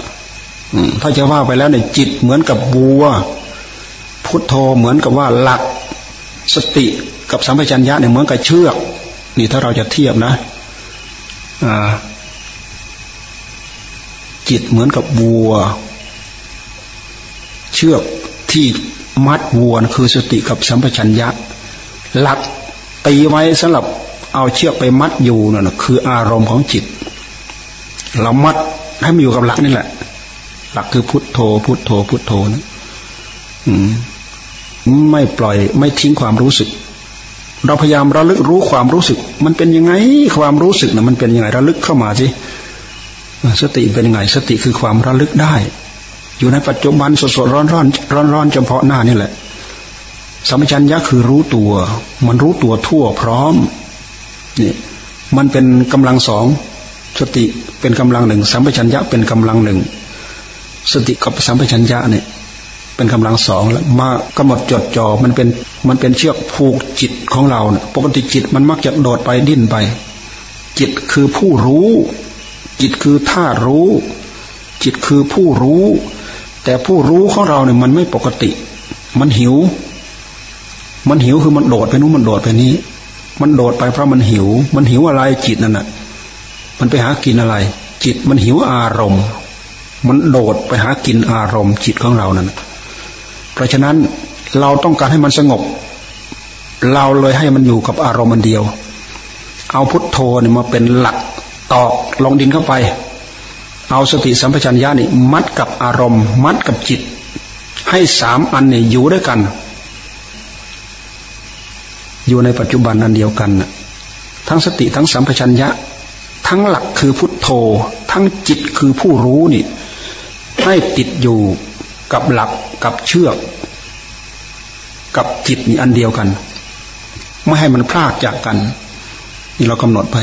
ถ้าจะว่าไปแล้วเนี่ยจิตเหมือนกับบัว พุทโธเหมือนกับว่าหลัก สติกับสัมปชัญญะเนี่ยเหมือนกับเชือก นี่ถ้าเราจะเทียบนะจิตเหมือนกับบัว เชือกที่มัดวัวคือสติกับสัมปชัญญะ หลักตีไว้สำหรับเอาเชือกไปมัดอยู่นั่นคืออารมณ์ของจิต เรามัดให้มันอยู่กับหลักนี่แหละ หลักคือพุทโธ พุทโธ พุทโธนะอืมไม่ปล่อยไม่ทิ้งความรู้สึก เราพยายามระลึกรู้ความรู้สึก มันเป็นยังไงความรู้สึกนะมันเป็นยังไงระลึกเข้ามาสิสติเป็นยังไง สติคือความระลึกได้ อยู่ในปัจจุบันสดสดร้อนร้อนร้อนร้อนเฉพาะหน้านี่แหละสัมปชัญญะคือรู้ตัว มันรู้ตัวทั่วพร้อมนี่มันเป็นกำลังสองสติเป็นกำลังหนึ่งสัมปชัญญะเป็นกำลังหนึ่งสติกับสัมปชัญญะเนี่ยเป็นกำลังสองแล้วมากำหนดจดจ่อมันเป็นมันเป็นเชือกผูกจิตของเราเนี่ยปกติจิตมันมักจะโดดไปดิ้นไป จิตคือผู้รู้ จิตคือท่ารู้ จิตคือผู้รู้ แต่ผู้รู้ของเราเนี่ยมันไม่ปกติ มันหิว มันหิวคือมันโดดไปนู้นมันโดดไปนี้ มันโดดไปเพราะมันหิว มันหิวอะไรจิตนั่นน่ะ มันไปหากินอะไร จิตมันหิวอารมณ์ มันโดดไปหากินอารมณ์ จิตของเรานั่นเพราะฉะนั้นเราต้องการให้มันสงบ เราเลยให้มันอยู่กับอารมณ์มันเดียว เอาพุทโธเนี่ยมาเป็นหลักตอกลงดินเข้าไป เอาสติสัมปชัญญะนี่มัดกับอารมณ์ มัดกับจิต ให้สามอันเนี่ยอยู่ด้วยกัน อยู่ในปัจจุบันอันเดียวกันนะทั้งสติทั้งสัมปชัญญะ ทั้งหลักคือพุทโธ ทั้งจิตคือผู้รู้นี่ ให้ติดอยู่กับหลักกับเชือก กับจิตนี่อันเดียวกัน ไม่ให้มันพลากจากกัน นี่เรากำหนดไป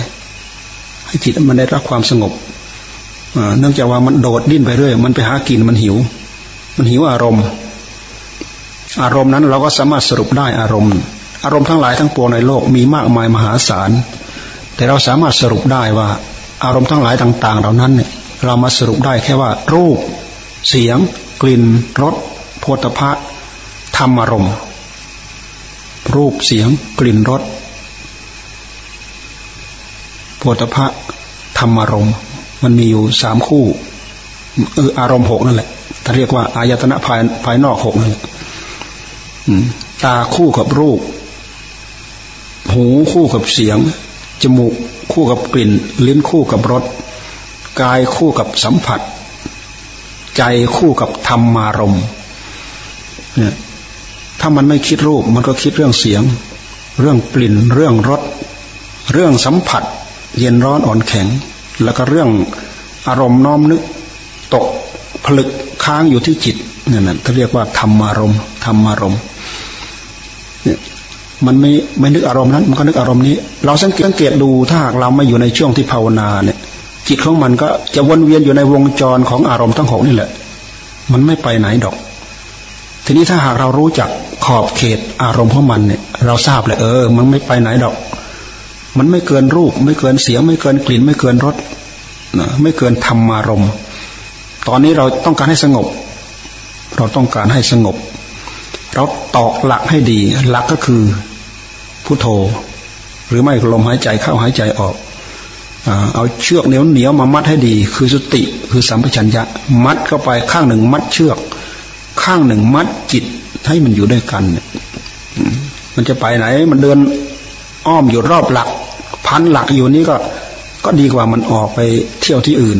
ให้จิตมันได้รับความสงบ เนื่องจากว่ามันโดดดิ้นไปเรื่อย มันไปหากินมันหิว มันหิวอารมณ์ อารมณ์นั้นเราก็สามารถสรุปได้อารมณ์ อารมณ์ทั้งหลายทั้งปวงในโลกมีมากมายมหาศาล แต่เราสามารถสรุปได้ว่า อารมณ์ทั้งหลายต่าง ๆ เหล่านั้นเนี่ยเรามาสรุปได้แค่ว่า รูป เสียง กลิ่นรสโพธพะธรรมอารมณ์ รูปเสียง กลิ่นรสโพธพะธรรมอารมณ์ มันมีอยู่สามคู่เอออารมณ์หกนั่นแหละถ้าเรียกว่าอายตนะภายภายนอกหกนั่นแหละตาคู่กับรูป หูคู่กับเสียง จมูกคู่กับกลิ่น ลิ้นคู่กับรส กายคู่กับสัมผัส ใจคู่กับธรรมารมเนี่ยถ้ามันไม่คิดรูป มันก็คิดเรื่องเสียง เรื่องกลิ่น เรื่องรส เรื่องสัมผัส เย็นร้อนอ่อนแข็ง แล้วก็เรื่องอารมณ์น้อมนึกตกผลึกค้างอยู่ที่จิตนี่นแหละเขาเรียกว่าธรรมารมธรรมารมเนี่ยมันไม่ไม่นึกอารมณ์นั้น มันก็นึกอารมณ์นี้ เราสังเกตดูถ้าหากเราไม่อยู่ในช่วงที่ภาวนาเนี่ย จิตของมันก็จะวนเวียนอยู่ในวงจรของอารมณ์ทั้งหกนี่แหละ มันไม่ไปไหนดอก ทีนี้ถ้าหากเรารู้จักขอบเขตอารมณ์ของมันเนี่ย เราทราบเลยเออ มันไม่ไปไหนดอก มันไม่เกินรูป ไม่เกินเสียง ไม่เกินกลิ่น ไม่เกินรสนะไม่เกินธรรมารมตอนนี้เราต้องการให้สงบ เราต้องการให้สงบ เราตอกหลักให้ดี หลักก็คือพุโทโธ หรือไม่ลมหายใจเข้าหายใจออกเอาเชือกเหนียวเหนียวมามัดให้ดี คือสติคือสัมปชัญญะ มัดเข้าไปข้างหนึ่งมัดเชือก ข้างหนึ่งมัดจิตให้มันอยู่ด้วยกันเนี่ยมันจะไปไหน มันเดินอ้อมอยู่รอบหลัก พันหลักอยู่นี้ก็ ก็ดีกว่ามันออกไปเที่ยวที่อื่น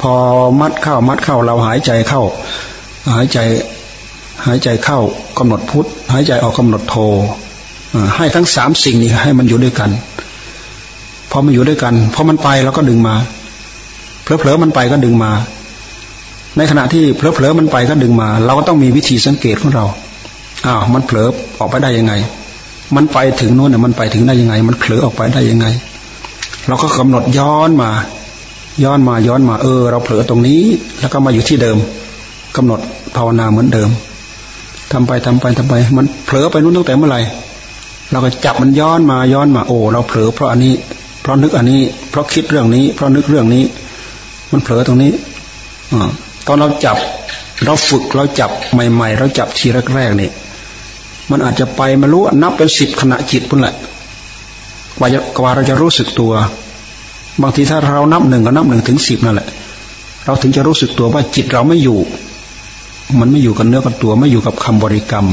พอมัดเข้ามัดเข้าเราหายใจเข้า หายใจหายใจเข้ากำหนดพุทธหายใจออกกำหนดโทให้ทั้งสามสิ่งนี้ให้มันอยู่ด้วยกันพอมันอยู่ด้วยกันพอมันไปเราก็ดึงมาเผลอๆมันไปก็ดึงมา ในขณะที่เผลอๆมันไปก็ดึงมา เราก็ต้องมีวิธีสังเกตของเราอ้าวมันเผลอออกไปได้ยังไง มันไปถึงโน้นเนี่ยมันไปถึงได้ยังไง มันเผลอออกไปได้ยังไง เราก็กำหนดย้อนมา ย้อนมาย้อนมาเออ เราเผลอตรงนี้ แล้วก็มาอยู่ที่เดิมกำหนดภาวนาเหมือนเดิมทำไปทำไปทำไป มันเผลอไปนู้นตั้งแต่เมื่อไหร่เราก็จับมันย้อนมาย้อนมาโอ้เราเผลอเพราะอันนี้เผราะนึกอันนี้ เพราะคิดเรื่องนี้ เพราะนึกเรื่องนี้ มันเผลอตรงนี้อตอนเราจับ เราฝึกเราจับใหม่ ๆ เราจับทีแรกๆเนี่ย มันอาจจะไปมารู้นับเป็นสิบขณะจิตพุ่นแหละกว่าจะกว่าเราจะรู้สึกตัว บางทีถ้าเรานับหนึ่งก็นับหนึ่งถึงสิบนั่นแหละ เราถึงจะรู้สึกตัวว่าจิตเราไม่อยู่ มันไม่อยู่กับเนื้อกับตัวไม่อยู่กับคำบริกรรม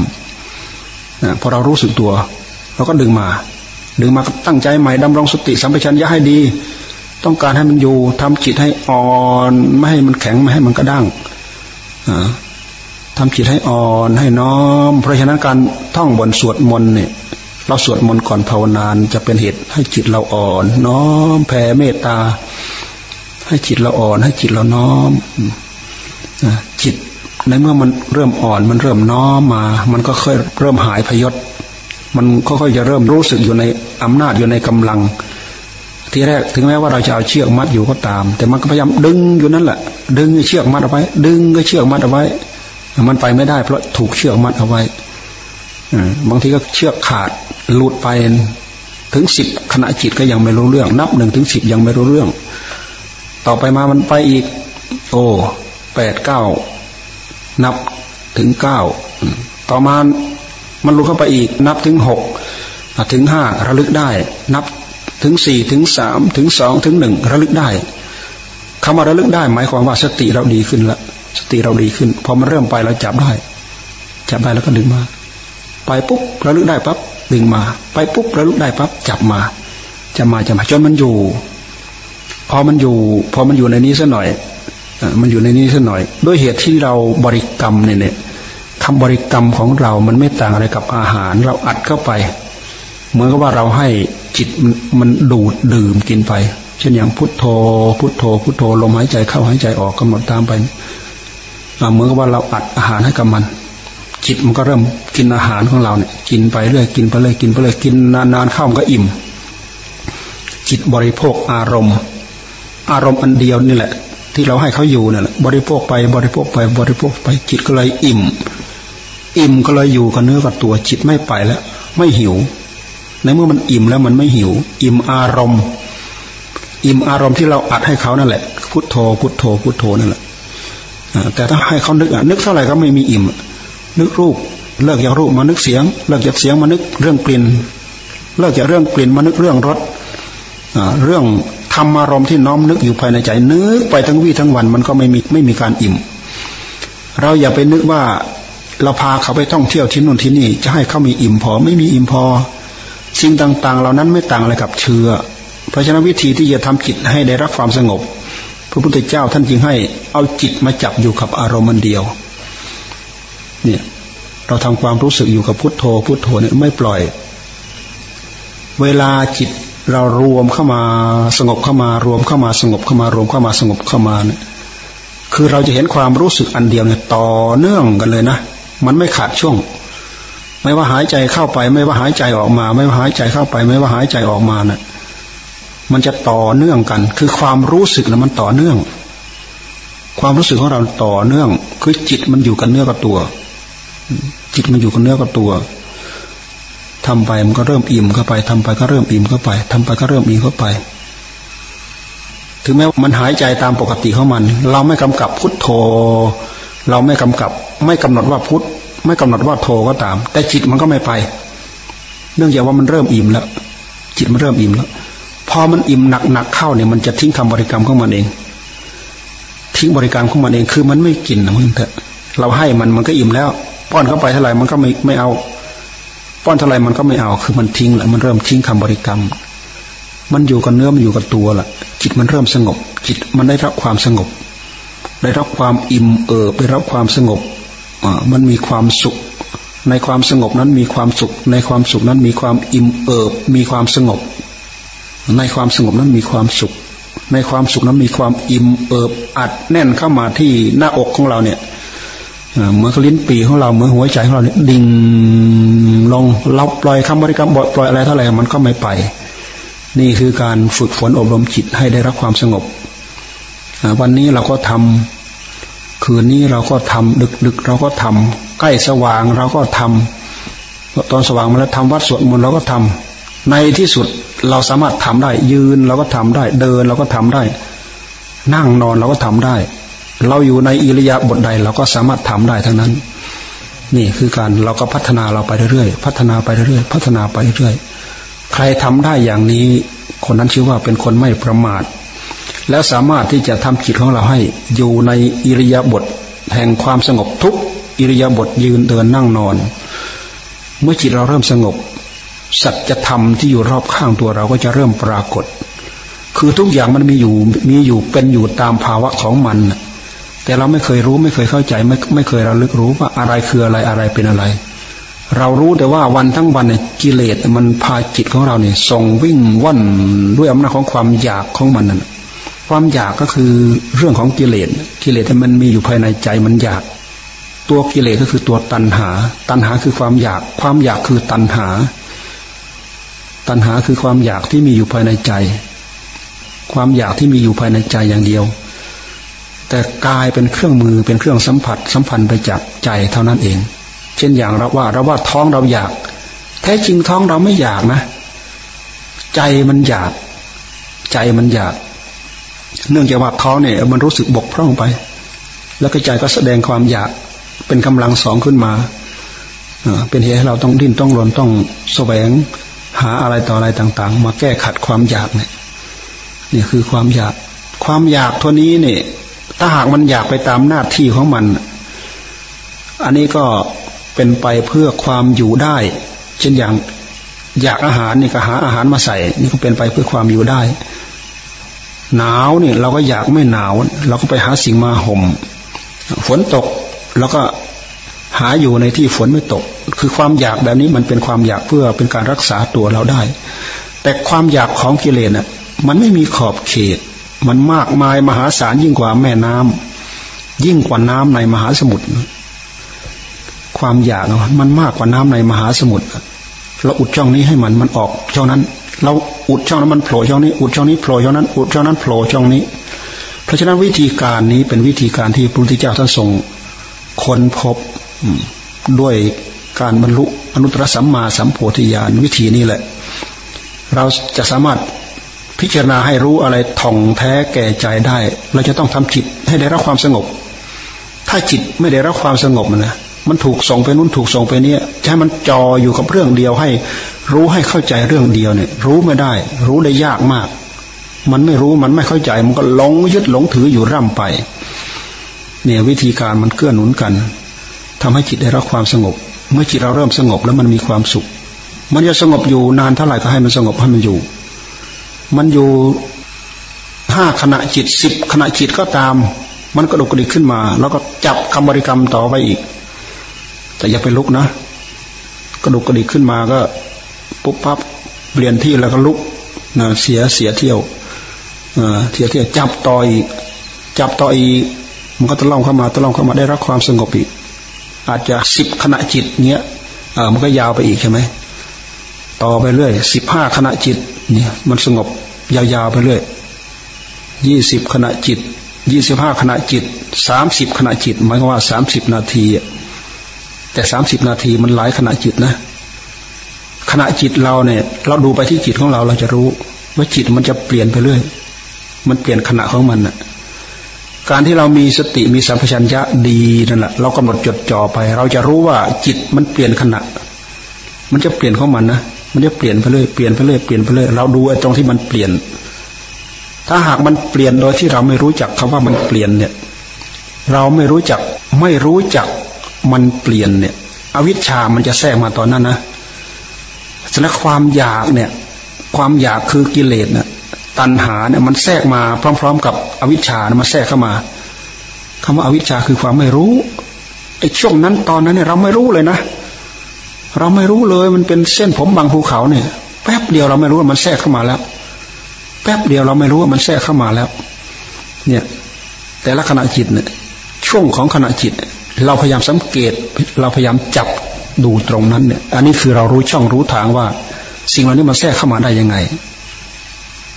นะพอเรารู้สึกตัวเราก็ดึงมา ดึงมาตั้งใจใหม่ดำรงสติสัมปชัญญะให้ดี ต้องการให้มันอยู่ทำจิตให้อ่อน ไม่ให้มันแข็งไม่ให้มันกระด้าง ทำจิตให้อ่อนให้น้อม เพราะฉะนั้นการท่องบนสวดมนต์เนี่ย เราสวดมนต์ก่อนภาวนานจะเป็นเหตุให้จิตเราอ่อน น้อมแผ่เมตตา ให้จิตเราอ่อน ให้จิตเราน้อมจิตในเมื่อมันเริ่มอ่อนมันเริ่มน้อมมา มันก็ค่อยเริ่มหายพยศ มันค่อยๆจะเริ่มรู้สึกอยู่ในอำนาจอยู่ในกำลัง ทีแรกถึงแม้ว่าเราจะเอาเชือกมัดอยู่ก็ตาม แต่มันก็พยายามดึงอยู่นั่นแหละ ดึงเชือกมัดเอาไว้ ดึงก็เชือกมัดเอาไว้ มันไปไม่ได้ เพราะถูกเชือกมัดเอาไว้บางทีก็เชือกขาดหลุดไปถึงสิบขณะจิตก็ยังไม่รู้เรื่อง นับหนึ่งถึงสิบยังไม่รู้เรื่อง ต่อไปมามันไปอีก โอ้แปดเก้านับถึงเก้าต่อมามันลุกเข้าไปอีก นับถึงหกถึงห้าระลึกได้ นับถึงสี่ถึงสามถึงสองถึงหนึ่งระลึกได้คำว่าระลึกได้ หมายความว่าสติเราดีขึ้นแล้ว สติเราดีขึ้นพอมันเริ่มไปเราจับได้ จับได้แล้วก็ดึงมา ไปปุ๊บระลึกได้ปั๊บดึงมา ไปปุ๊บระลึกได้ปั๊บจับมาจะมาจะมาจนมันอยู่ พอมันอยู่ พอมันอยู่ในนี้สัหน่อยมันอยู่ในนี้สัหน่อย ด้วยเหตุที่เราบริกรรมเนี่ยคำบริกรรมของเรา มันไม่ต่างอะไรกับอาหาร เราอัดเข้าไป เหมือนกับว่าเราให้จิตมันดูดดื่มกินไป เช่นอย่างพุทโธ พุทโธ พุทโธ ลมหายใจเข้าหายใจออกกำหนดตามไป เหมือนกับว่าเราอัดอาหารให้กับมัน จิตมันก็เริ่มกินอาหารของเราเนี่ย กินไปเรื่อยกินไปเรื่อยกินไปเรื่อยกินนานๆเข้ามันก็อิ่ม จิตบริโภคอารมณ์ อารมณ์อันเดียวนี่แหละ ที่เราให้เขาอยู่เนี่ยบริโภคไปบริโภคไปบริโภคไปจิตก็เลยอิ่ม อิ่มก็เลยอยู่กับเนื้อกับตัวจิตไม่ไปแล้ว ไม่หิวในเมื่อมันอิ่มแล้วมันไม่หิว อิ่มอารมณ์ อิ่มอารมณ์ที่เราอัดให้เขานั่นแหละ พุทโธพุทโธพุทโธนั่นแหละ แต่ถ้าให้เขานึกนึกเท่าไหร่ก็ไม่มีอิ่ม นึกรูป เลิกจากรูปมานึกเสียง เลิกจากเสียงมานึกเรื่องกลิ่น เลิกจากเรื่องกลิ่นมานึกเรื่องรสเรื่องธรรมารมณ์ที่น้อมนึกอยู่ภายในใจนึกไปทั้งวี่ทั้งวันมันก็ไม่มีไม่มีการอิ่ม เราอย่าไปนึกว่าเราพาเขาไปท่องเที่ยวที่นู่นที่นี่ จะให้เขามีอิ่มพอไม่มีอิ่มพอ สิ่งต่าง ๆ เหล่านั้นไม่ต่างอะไรกับเชื้อ เพราะฉะนั้นวิธีที่จะทำจิตให้ได้รับความสงบ ระพุทธเจ้าท่านจึงให้เอาจิตมาจับอยู่กับอารมณ์เดียว เนี่ย เราทำความรู้สึกอยู่กับพุทโธ พุทโธเนี่ยไม่ปล่อย เวลาจิตเรารวมเข้ามาสงบเข้ามารวมเข้ามาสงบเข้ามารวมเข้ามาสงบเข้ามาเนี่ยคือเราจะเห็นความรู้สึกอันเดียวเนี่ยต่อเนื่องกันเลยนะมันไม่ขาดช่วง ไม่ว่าหายใจเข้าไป ไม่ว่าหายใจออกมา ไม่ว่าหายใจเข้าไป ไม่ว่าหายใจออกมาเนี่ย มันจะต่อเนื่องกัน คือความรู้สึกนะมันต่อเนื่อง ความรู้สึกของเราต่อเนื่อง คือจิตมันอยู่กันเนื้อกับตัว จิตมันอยู่กันเนื้อกับตัวทำไปมันก็เริ่มอิ่มเข้าไปทำไปก็เริ่มอิ่มเข้าไปทำไปก็เริ่มอิ่มเข้าไป ถึงแม้มันหายใจตามปกติของมัน เราไม่กำกับพุทโธ เราไม่กำกับ ไม่กำหนดว่าพุทไม่กำหนดว่าโธก็ตาม แต่จิตมันก็ไม่ไป เนื่องจากว่ามันเริ่มอิ่มแล้ว จิตมันเริ่มอิ่มแล้ว พอมันอิ่มหนักๆเข้าเนี่ยมันจะทิ้งคำบริกรรมของมันเอง ทิ้งบริกรรมของมันเองคือมันไม่กินนะมึงเถอะเราให้มันมันก็อิ่มแล้ว ป้อนเข้าไปเท่าไหร่มันก็ไม่ไม่เอา ป้อนเท่าไหร่มันก็ไม่เอา คือมันทิ้งแหละมันเริ่มทิ้งคำบริกรรม มันอยู่กับเนื้อมันอยู่กับตัวละจิตมันเริ่มสงบ จิตมันได้รับความสงบ ได้รับความอิ่มเอิบได้รับความสงบมันมีความสุข ในความสงบนั้นมีความสุข ในความสุขนั้นมีความอิ่มเอิบมีความสงบ ในความสงบนั้นมีความสุข ในความสุขนั้นมีความอิ่มเอิบอัดแน่นเข้ามาที่หน้าอกของเราเนี่ยเหมือนลิ้นปีของเราเหมือนหัวใจของเราเนี่ยดิ่งลงเราปล่อยคำบริกรรมปล่อยอะไรเท่าไหร่มันก็ไม่ไป นี่คือการฝึกฝนอบรมจิตให้ได้รับความสงบ วันนี้เราก็ทำคืนนี้เราก็ทำดึกดึกเราก็ทำใกล้สว่างเราก็ทำตอนสว่างมาแล้วทำวัดสวดมนต์เราก็ทำในที่สุด เราสามารถทำได้ ยืนเราก็ทำได้ เดินเราก็ทำได้ นั่งนอนเราก็ทำได้ เราอยู่ในอิริยาบถใดเราก็สามารถทำได้ทั้งนั้น นี่คือการเราก็พัฒนาเราไปเรื่อยๆพัฒนาไปเรื่อยๆพัฒนาไปเรื่อยๆใครทำได้อย่างนี้ คนนั้นชื่อว่าเป็นคนไม่ประมาท แล้วสามารถที่จะทำจิตของเราให้ อยู่ในอิริยาบถแห่งความสงบทุกอิริยาบถยืนเดินนั่งนอน เมื่อจิตเราเริ่มสงบ สัจธรรมที่อยู่รอบข้างตัวเราก็จะเริ่มปรากฏ คือทุกอย่างมันมีอยู่มีอยู่เป็นอยู่ตามภาวะของมันแต่เราไม่เคยรู้ไม่เคยเข้าใจไม่ไม่เคยระลึกรู้ว่าอะไรคืออะไรอะไรเป็นอะไร เรารู้แต่ว่าวันทั้งวันเนี่ยกิเลสมันพาจิตของเราเนี่ยส่งวิ่งว่อนด้วยอำนาจของความอยากของมันนั่นความอยากก็คือเรื่องของกิเลสกิเลสมันมีอยู่ภายในใจมันอยาก ตัวกิเลสก็คือตัวตัณหา ตัณหาคือความอยาก ความอยากคือตัณหา ตัณหาคือความอยากที่มีอยู่ภายในใจ ความอยากที่มีอยู่ภายในใจอย่างเดียว แต่กายเป็นเครื่องมือเป็นเครื่องสัมผัส สัมพันธ์ไปจากใจเท่านั้นเอง เช่นอย่างเราว่าเราว่าท้องเราอยาก แท้จริงท้องเราไม่อยากนะ ใจมันอยาก ใจมันอยาก เนื่องจากว่าท้องเนี่ยมันรู้สึกบกพร่องไป แล้วก็ใจก็แสดงความอยากเป็นกำลังสองขึ้นมาเป็นเหตุให้เราต้องดิ้นต้องรนต้องแสวง หาอะไรต่ออะไรต่าง ๆ มาแก้ขัดความอยากเนี่ยนี่คือความอยาก ความอยากตัวนี้เนี่ย ถ้าหากมันอยากไปตามหน้าที่ของมัน อันนี้ก็เป็นไปเพื่อความอยู่ได้ เช่นอย่างอยากอาหารนี่ก็หาอาหารมาใส่ นี่ก็เป็นไปเพื่อความอยู่ได้ หนาวเนี่ยเราก็อยากไม่หนาว เราก็ไปหาสิ่งมาห่มฝนตก แล้วก็หาอยู่ในที่ฝนไม่ตก คือความอยากแบบนี้มันเป็นความอยากเพื่อเป็นการรักษาตัวเราได้ แต่ความอยากของกิเลสน่ะมันไม่มีขอบเขต มันมากมายมหาศาลยิ่งกว่าแม่น้ำยิ่งกว่าน้ำในมหาสมุทรความอยากมันมากกว่าน้ำในมหาสมุทรเราอุดช่องนี้ให้มันมันออกช่องนั้น เราอุดช่องนั้นมันโผล่ช่องนี้ อุดช่องนี้โผล่ช่องนั้น อุดช่องนั้นโผล่ช่องนี้ เพราะฉะนั้นวิธีการนี้เป็นวิธีการที่พระพุทธเจ้าท่านทรงค้นพบด้วย การบรรลุอนุตตรสัมมาสัมโพธิญาณวิธีนี้แหละ เราจะสามารถพิจารณาให้รู้อะไรท่องแท้แก่ใจได้ เราจะต้องทำจิตให้ได้รับความสงบ ถ้าจิตไม่ได้รับความสงบนะมันถูกส่งไปนู้นถูกส่งไปนี้ใช้มันจออยู่กับเรื่องเดียวให้ รู้ให้เข้าใจเรื่องเดียวเนี่ย รู้ไม่ได้ รู้ได้ยากมาก มันไม่รู้มันไม่เข้าใจ มันก็หลงยึดหลงถืออยู่ร่ำไป เนี่ยวิธีการมันเกื้อหนุนกันทำให้จิตได้รับความสงบ มื่อจิตเราเริ่มสงบแล้วมันมีความสุข มันจะสงบอยู่นานเท่าไหร่ก็ให้มันสงบให้มันอยู่ มันอยู่ห้าขณะจิตสิบขณะจิตก็ตาม มันกระดุกกระดิกขึ้นมา แล้วก็จับคำบริกรรมต่อไปอีก แต่อย่าไปลุกนะกระดุกกระดิกขึ้นมาก็ปุ๊บปั๊บเปลี่ยนที่แล้วก็ลุกนะเสียเสียเที่ยวเสียเที่ยวจับต่ออีกจับต่ออีกมันก็ตะล่อมเข้ามาตะล่อมเข้ามาได้รับความสงบอีก อาจจะสิบขณะจิตเนี้ยเออมันก็ยาวไปอีกใช่ไหมต่อไปเรื่อยสิบห้าขณะจิต เนี่ย มันสงบยาวๆไปเรื่อยยี่สิบขณะจิตยี่สิบห้าขณะจิตสามสิบขณะจิตหมายความว่าสามสิบนาทีแต่สามสิบนาทีมันหลายขณะจิตนะ ขณะจิตเราเนี่ย เราดูไปที่จิตของเราเราจะรู้ ว่าจิตมันจะเปลี่ยนไปเรื่อย มันเปลี่ยนขณะของมันน่ะ การที่เรามีสติมีสัมปชัญญะดีนั่นแหละเรากำหนดจดจ่อไป เราจะรู้ว่าจิตมันเปลี่ยนขณะ มันจะเปลี่ยนของมันนะมันจะเปลี่ยนไปเรื่อยเปลี่ยนไปเรื่อยเปลี่ยนไปเรื่อยเราดูไอ้ตรงที่มันเปลี่ยน ถ้าหากมันเปลี่ยนโดยที่เราไม่รู้จักคำว่ามันเปลี่ยนเนี่ย เราไม่รู้จักไม่รู้จักมันเปลี่ยนเนี่ย อวิชชามันจะแทรกมาตอนนั้นนะฉะนั้นความอยากเนี่ย ความอยากคือกิเลสเนี่ย ตัณหาเนี่ยมันแทรกมาพร้อม ๆ กับอวิชชานะมาแทรกเข้ามาคำว่าอวิชชาคือความไม่รู้ไอ้ช่วงนั้นตอนนั้นเนี่ยเราไม่รู้เลยนะ เราไม่รู้เลยมันเป็นเส้นผมบางภูเขาเนี่ย แป๊บเดียวเราไม่รู้ว่ามันแทรกเข้ามาแล้ว แป๊บเดียวเราไม่รู้ว่ามันแทรกเข้ามาแล้ว เนี่ย แต่ละขณะจิตเนี่ย ช่วงของขณะจิต เราพยายามสังเกต เราพยายามจับดูตรงนั้นเนี่ย อันนี้คือเรารู้ช่องรู้ทางว่า สิ่งเหล่านี้มันแทรกเข้ามาได้ยังไง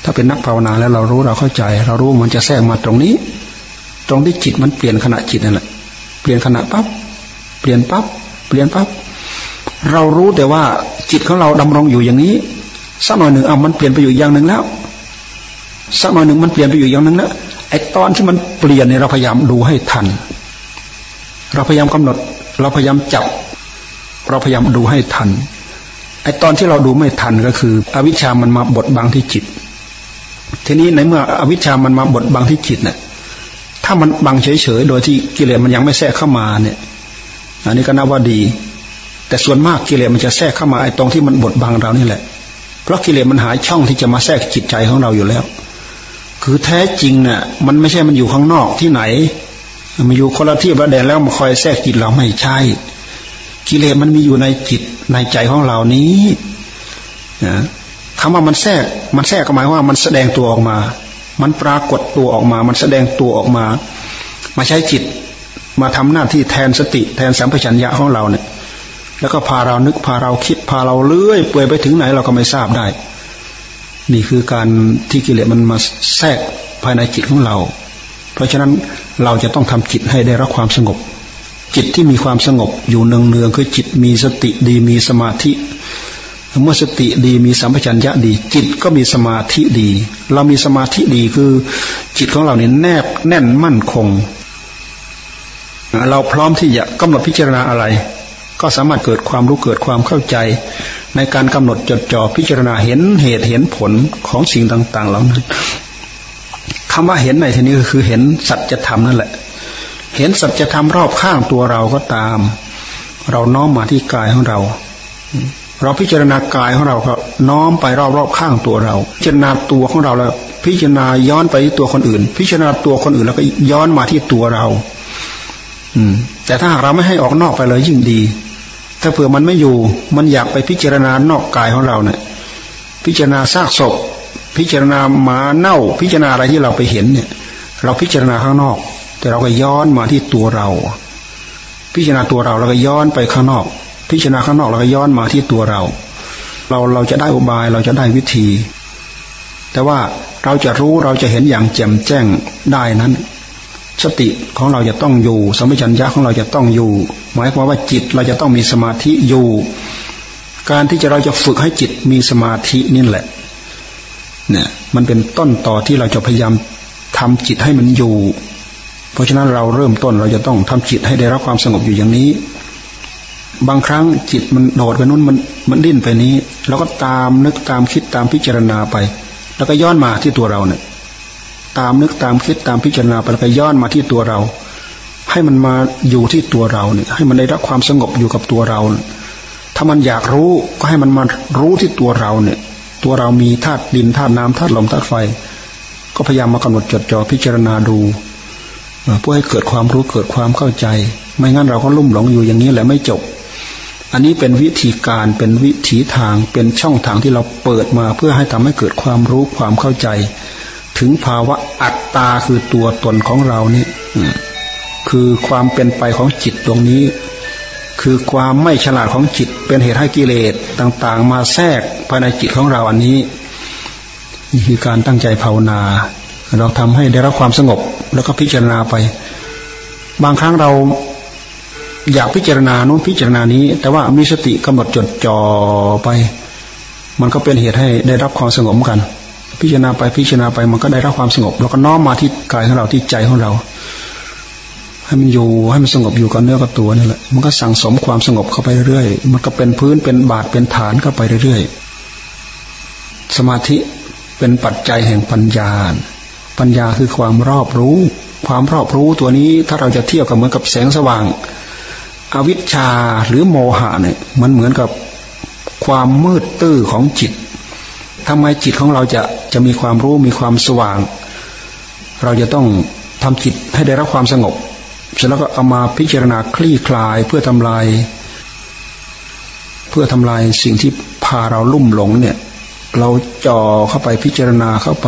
ถ้าเป็นนักภาวนาแล้วเรารู้เราเข้าใจ เรารู้มันจะแทรกมาตรงนี้ ตรงที่จิตมันเปลี่ยนขณะจิตนั่นแหละเปลี่ยนขณะปั๊บเปลี่ยนปั๊บเปลี่ยนปั๊บเรารู้แต่ว่าจิตของเราดำรงอยู่อย่างนี้สักหน่อยหนึ่งเอามันเปลี่ยนไปอยู่อย่างหนึ่งแล้วสักหน่อยหนึ่งมันเปลี่ยนไปอยู่อย่างหนึ่งแล้วไอ้ตอนที่มันเปลี่ยนเนี่ยเราพยายามดูให้ทัน เราพยายามกำหนด เราพยายามจับ เราพยายามดูให้ทันไอ้ตอนที่เราดูไม่ทันก็คือ อวิชามันมาบดบังที่จิต ทีนี้ในเมื่ออวิชามันมาบดบังที่จิตเนี่ยถ้ามันบังเฉยๆโดยที่กิเลสมันยังไม่แทรกเข้ามาเนี่ย อันนี้ก็นับว่าดี แต่ส่วนมากกิเลสมันจะแทรกเข้ามาไอ้ตรงที่มันบดบังเรานี่แหละ เพราะกิเลสมันหาช่องที่จะมาแทรกจิตใจของเราอยู่แล้ว คือแท้จริงเนะ่ย มันไม่ใช่มันอยู่ข้างนอกที่ไหน มันอยู่คนละที่ประเด็นแล้วมาคอยแทรกจิตเราไม่ใช่ กิเลสมันมีอยู่ในจิตในใจของเรานี้นะ คำว่ามันแทรกมันแทรกก็หมายว่ามันแสดงตัวออกมา มันปรากฏตัวออกมา มันแสดงตัวออกมา มาใช้จิตมาทำหน้าที่แทนสติ แทนสัมปชัญญะของเราเนี่ย แล้วก็พาเรานึกพาเราคิดพาเราเลื่อยเปื่อยไปถึงไหนเราก็ไม่ทราบได้ นี่คือการที่กิเลสมันมาแทรกภายในจิตของเรา เพราะฉะนั้นเราจะต้องทำจิตให้ได้รับความสงบ จิตที่มีความสงบอยู่เนืองเนืองคือจิตมีสติดีมีสมาธิ เมื่อสติดีมีสัมปชัญญะดี จิตก็มีสมาธิดี เรามีสมาธิดีคือจิตของเราเนี่ยแนบแน่นมั่นคง เราพร้อมที่จะกำหนดพิจารณาอะไร ก็สามารถเกิดความรู้เกิดความเข้าใจ ในการกำหนดจดจ่อพิจารณาเห็นเหตุเห็นผลของสิ่งต่าง ๆ เหล่านั้นคำว่าเห็นในที่นี้ก็คือเห็นสัจธรรมนั่นแหละ เห็นสัจธรรมรอบข้างตัวเราก็ตาม เราน้อมมาที่กายของเรา เราพิจารณากายของเราก็น้อมไปรอบๆข้างตัวเรา พิจารณาตัวของเราแล้วพิจารณาย้อนไปที่ตัวคนอื่น พิจารณาตัวคนอื่นแล้วก็ย้อนมาที่ตัวเรา อืม แต่ถ้าหากเราไม่ให้ออกนอกไปเลยยิ่งดี ถ้าเผื่อมันไม่อยู่ มันอยากไปพิจารณานอกกายของเราเนี่ย พิจารณาซากศพ พิจารณาหมาเน่า พิจารณาอะไรที่เราไปเห็นเนี่ย เราพิจารณาข้างนอก แต่เราก็ย้อนมาที่ตัวเรา พิจารณาตัวเราแล้วก็ย้อนไปข้างนอก พิจารณาข้างนอกแล้วก็ย้อนมาที่ตัวเรา เราเราจะได้อุบายเราจะได้วิธี แต่ว่าเราจะรู้เราจะเห็นอย่างแจ่มแจ้งได้นั้น สติของเราจะต้องอยู่สมัชัญญะของเราจะต้องอยู่ หมายความว่าจิตเราจะต้องมีสมาธิอยู่ การที่จะเราจะฝึกให้จิตมีสมาธินี่แหละเนี่ยมันเป็นต้นต่อที่เราจะพยายามทำจิตให้มันอยู่ เพราะฉะนั้นเราเริ่มต้นเราจะต้องทำจิตให้ได้รับความสงบอยู่อย่างนี้ บางครั้งจิตมันโดดไปนู้นมันมันดิ้นไปนี้เราก็ตามนึกตามคิดตามพิจารณาไป แล้วก็ย้อนมาที่ตัวเราเนี่ย ตามนึกตามคิดตามพิจารณาไปแล้วก็ย้อนมาที่ตัวเรา ให้มันมาอยู่ที่ตัวเราเนี่ย ให้มันได้รับความสงบอยู่กับตัวเรา ถ้ามันอยากรู้ก็ให้มันมารู้ที่ตัวเราเนี่ย ตัวเรามีธาตุดินธาตุน้ำธาตุลมธาตุไฟ ก็พยายามมากำหนดจดจ่อพิจารณาดูเพื่อให้เกิดความรู้เกิดความเข้าใจ ไม่งั้นเราก็ลุ่มหลงอยู่อย่างนี้แหละไม่จบ อันนี้เป็นวิธีการเป็นวิถีทางเป็นช่องทางที่เราเปิดมาเพื่อให้ทำให้เกิดความรู้ความเข้าใจ ถึงภาวะอัตตาคือตัวตนของเรานี่คือความเป็นไปของจิตตรงนี้ คือความไม่ฉลาดของจิต เป็นเหตุให้กิเลสต่างๆ มาแทรกภายในจิตของเราอันนี้นี่คือการตั้งใจภาวนา เราทำให้ได้รับความสงบแล้วก็พิจารณาไป บางครั้งเรา อยากพิจารณาโน้นพิจารณานี้ แต่ว่ามีสติกำหนดจดจ่อไป มันก็เป็นเหตุให้ได้รับความสงบกัน พิจารณาไปพิจารณาไปมันก็ได้รับความสงบ แล้วก็น้อมมาที่กายของเราที่ใจของเรา ให้มันอยู่ให้มันสงบอยู่กับเนื้อกับตัวนี่แหละมันก็สั่งสมความสงบเข้าไปเรื่อยมันก็เป็นพื้นเป็นบาดเป็นฐานเข้าไปเรื่อยๆสมาธิเป็นปัจจัยแห่งปัญญา ปัญญาคือความรอบรู้ ความรอบรู้ตัวนี้ถ้าเราจะเทียบกับเหมือนกับแสงสว่าง อวิชชาหรือโมหะเนี่ยมันเหมือนกับความมืดตื้อของจิตทำไมจิตของเราจะจะมีความรู้มีความสว่าง เราจะต้องทำจิตให้ได้รับความสงบเสร็จแล้วก็เอามาพิจารณาคลี่คลายเพื่อทำลาย เพื่อทำลายสิ่งที่พาเราลุ่มหลงเนี่ย เราจ่อเข้าไปพิจารณาเข้าไป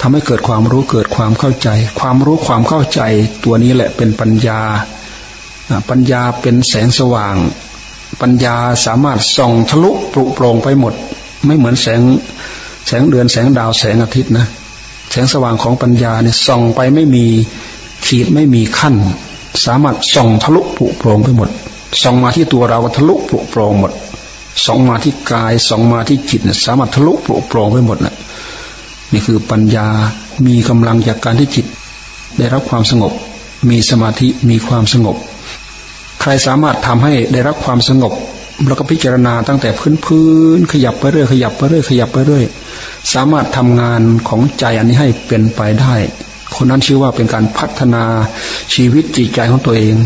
ทำให้เกิดความรู้เกิดความเข้าใจ ความรู้ความเข้าใจตัวนี้แหละเป็นปัญญา ปัญญาเป็นแสงสว่าง ปัญญาสามารถส่องทะลุปลุกโปร่งไปหมด ไม่เหมือนแสงแสงเดือนแสงดาวแสงอาทิตย์นะ แสงสว่างของปัญญาเนี่ยส่องไปไม่มีขีดไม่มีขั้น สามารถส่องทะลุผุโปร่งไปหมดส่องมาที่ตัวเราทะลุผุโปร่งหมดส่องมาที่กายส่องมาที่จิตสามารถทะลุปร่งโปร่งไปหมดนะนี่คือปัญญามีกำลังจากการที่จิต ได้รับความสงบ มีสมาธิมีความสงบ ใครสามารถทำให้ได้รับความสงบ แล้วก็พิจารณาตั้งแต่พื้นพื้นขยับไปเรื่อยขยับไปเรื่อยขยับไปเรื่อยสามารถทำงานของใจอันนี้ให้เป็นไปได้ คนนั้นชื่อว่าเป็นการพัฒนาชีวิตจิตใจของตัวเอง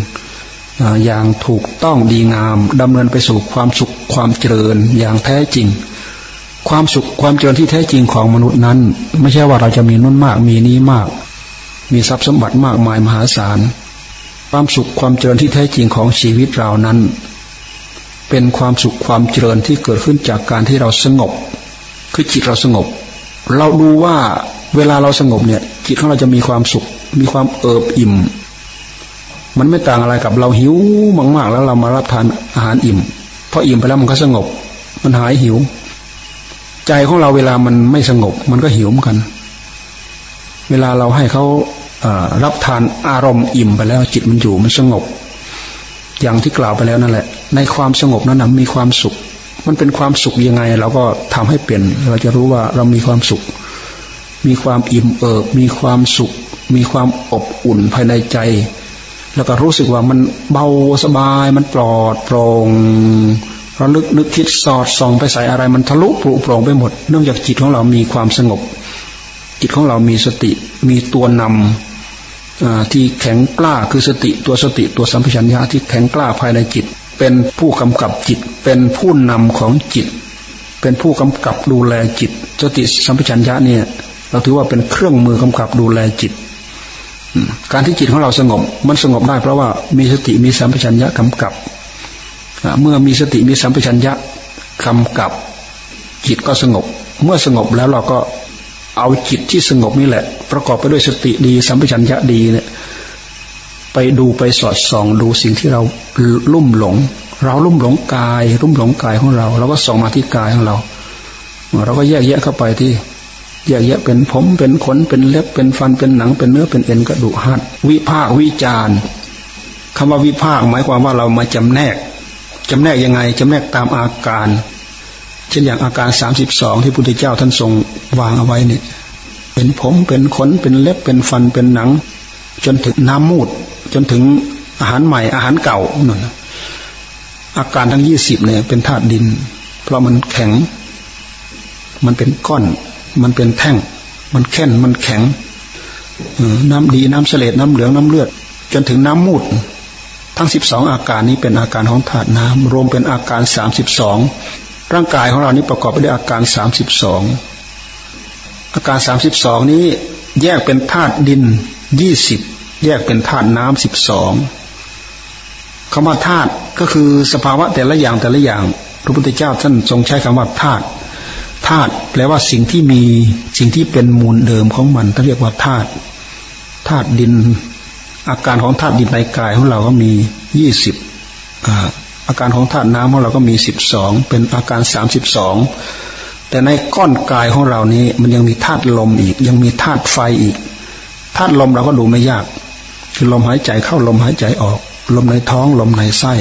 อย่างถูกต้องดีงามดำเนินไปสู่ความสุขความเจริญอย่างแท้จริง ความสุขความเจริญที่แท้จริงของมนุษย์นั้น ไม่ใช่ว่าเราจะมีนุ่นมากมีนี้มาก มีทรัพย์สมบัติมากมายมหาศาล ความสุขความเจริญที่แท้จริงของชีวิตเรานั้น เป็นความสุขความเจริญที่เกิดขึ้นจากการที่เราสงบ คือจิตเราสงบ เราดูว่าเวลาเราสงบเนี่ย จิตของเราจะมีความสุข มีความเอิบอิ่ม มันไม่ต่างอะไรกับเราหิวมากๆแล้วเรามารับทานอาหารอิ่มพออิ่มไปแล้วมันก็สงบ มันหายหิว ใจของเราเวลามันไม่สงบ มันก็หิวเหมือนกัน เวลาเราให้เขา รับทานอารมณ์อิ่มไปแล้วจิตมันอยู่มันสงบ อย่างที่กล่าวไปแล้วนั่นแหละ ในความสงบนั้นมีความสุข มันเป็นความสุขยังไง เราก็ทำให้เปลี่ยนเราจะรู้ว่าเรามีความสุข มีความอิ่มเอิบมีความสุข มีความอบอุ่นภายในใจ แล้วก็รู้สึกว่ามันเบาสบายมันปลอดโปร่งระลึกนึกคิดสอดส่องไปใส่อะไรมันทะลุปลุโปร่งไปหมด เนื่องจากจิตของเรามีความสงบ จิตของเรามีสติ มีตัวนำ ที่แข็งกล้าคือสติตัวสติตัวสัมผัสัญญาที่แข็งกล้าภายในจิต เป็นผู้กำกับจิต เป็นผู้นำของจิต เป็นผู้กำกับดูแลจิต สติสัมผัสัญญาเนี่ยเราถือว่าเป็นเครื่องมือกำกับดูแลจิต การที่จิตของเราสงบมันสงบได้เพราะว่ามีสติมีสัมปชัญญะกำกับ เมื่อมีสติมีสัมปชัญญะกำกับจิตก็สงบ เมื่อสงบแล้วเราก็ เอาจิตที่สงบนี่แหละ ประกอบไปด้วยสติดี สัมปชัญญะดีเนี่ย ไปดูไปสอดส่องดูสิ่งที่เราลุ่มหลง เราลุ่มหลงกาย ลุ่มหลงกายของเรา เราก็ส่องมาที่กายของเรา เราก็แยกแยะเข้าไปที่แยกแยะเป็นผมเป็นขนเป็นเล็บเป็นฟันเป็นหนัง เป็นเนื้อเป็นเอ็นกระดูกหัดวิภาควิจารคำว่าวิภาคหมายความว่าเรามาจำแนกจำแนกยังไงจำแนกตามอาการ เช่นอย่างอาการสามสิบสองที่พุทธเจ้าท่านทรงวางเอาไว้เนี่ย เป็นผมเป็นขนเป็นเล็บเป็นฟันเป็นหนัง จนถึงน้ำมูด จนถึงอาหารใหม่อาหารเก่านั่นอาการทั้งยี่สิบเนี่ย เป็นธาตุดิน เพราะมันแข็ง มันเป็นก้อน มันเป็นแท่ง มันแข็งมันแข็งน้ำดีน้ำเสลดน้ำเหลืองน้ำเลือด จนถึงน้ำมูดทั้งสิบสองอาการนี้เป็นอาการของธาตุน้ำรวมเป็นอาการสามสิบสอง ร่างกายของเรานี้ประกอบไปด้วยอาการสามสิบสองอาการสามสิบสองนี้แยกเป็นธาตุดินยี่สิบแยกเป็นธาตุน้ำสิบสองคำว่าธาตุก็คือสภาวะแต่ละอย่างแต่ละอย่าง พระพุทธเจ้าท่านทรงใช้คำว่าธาตุธาตุแปลว่าสิ่งที่มีสิ่งที่เป็นมูลเดิมของมันต้องเรียกว่าธาตุธาตุดิน อาการของธาตุดินในกายของเราก็มียี่สิบ อาการของธาตุน้ำของเราก็มีสิบสองเป็นอาการสามสิบสองแต่ในก้อนกายของเรานี้มันยังมีธาตุลมอีก ยังมีธาตุไฟอีกธาตุลมเราก็ดูไม่ยาก คือลมหายใจเข้าลมหายใจออก ลมในท้องลมในไส้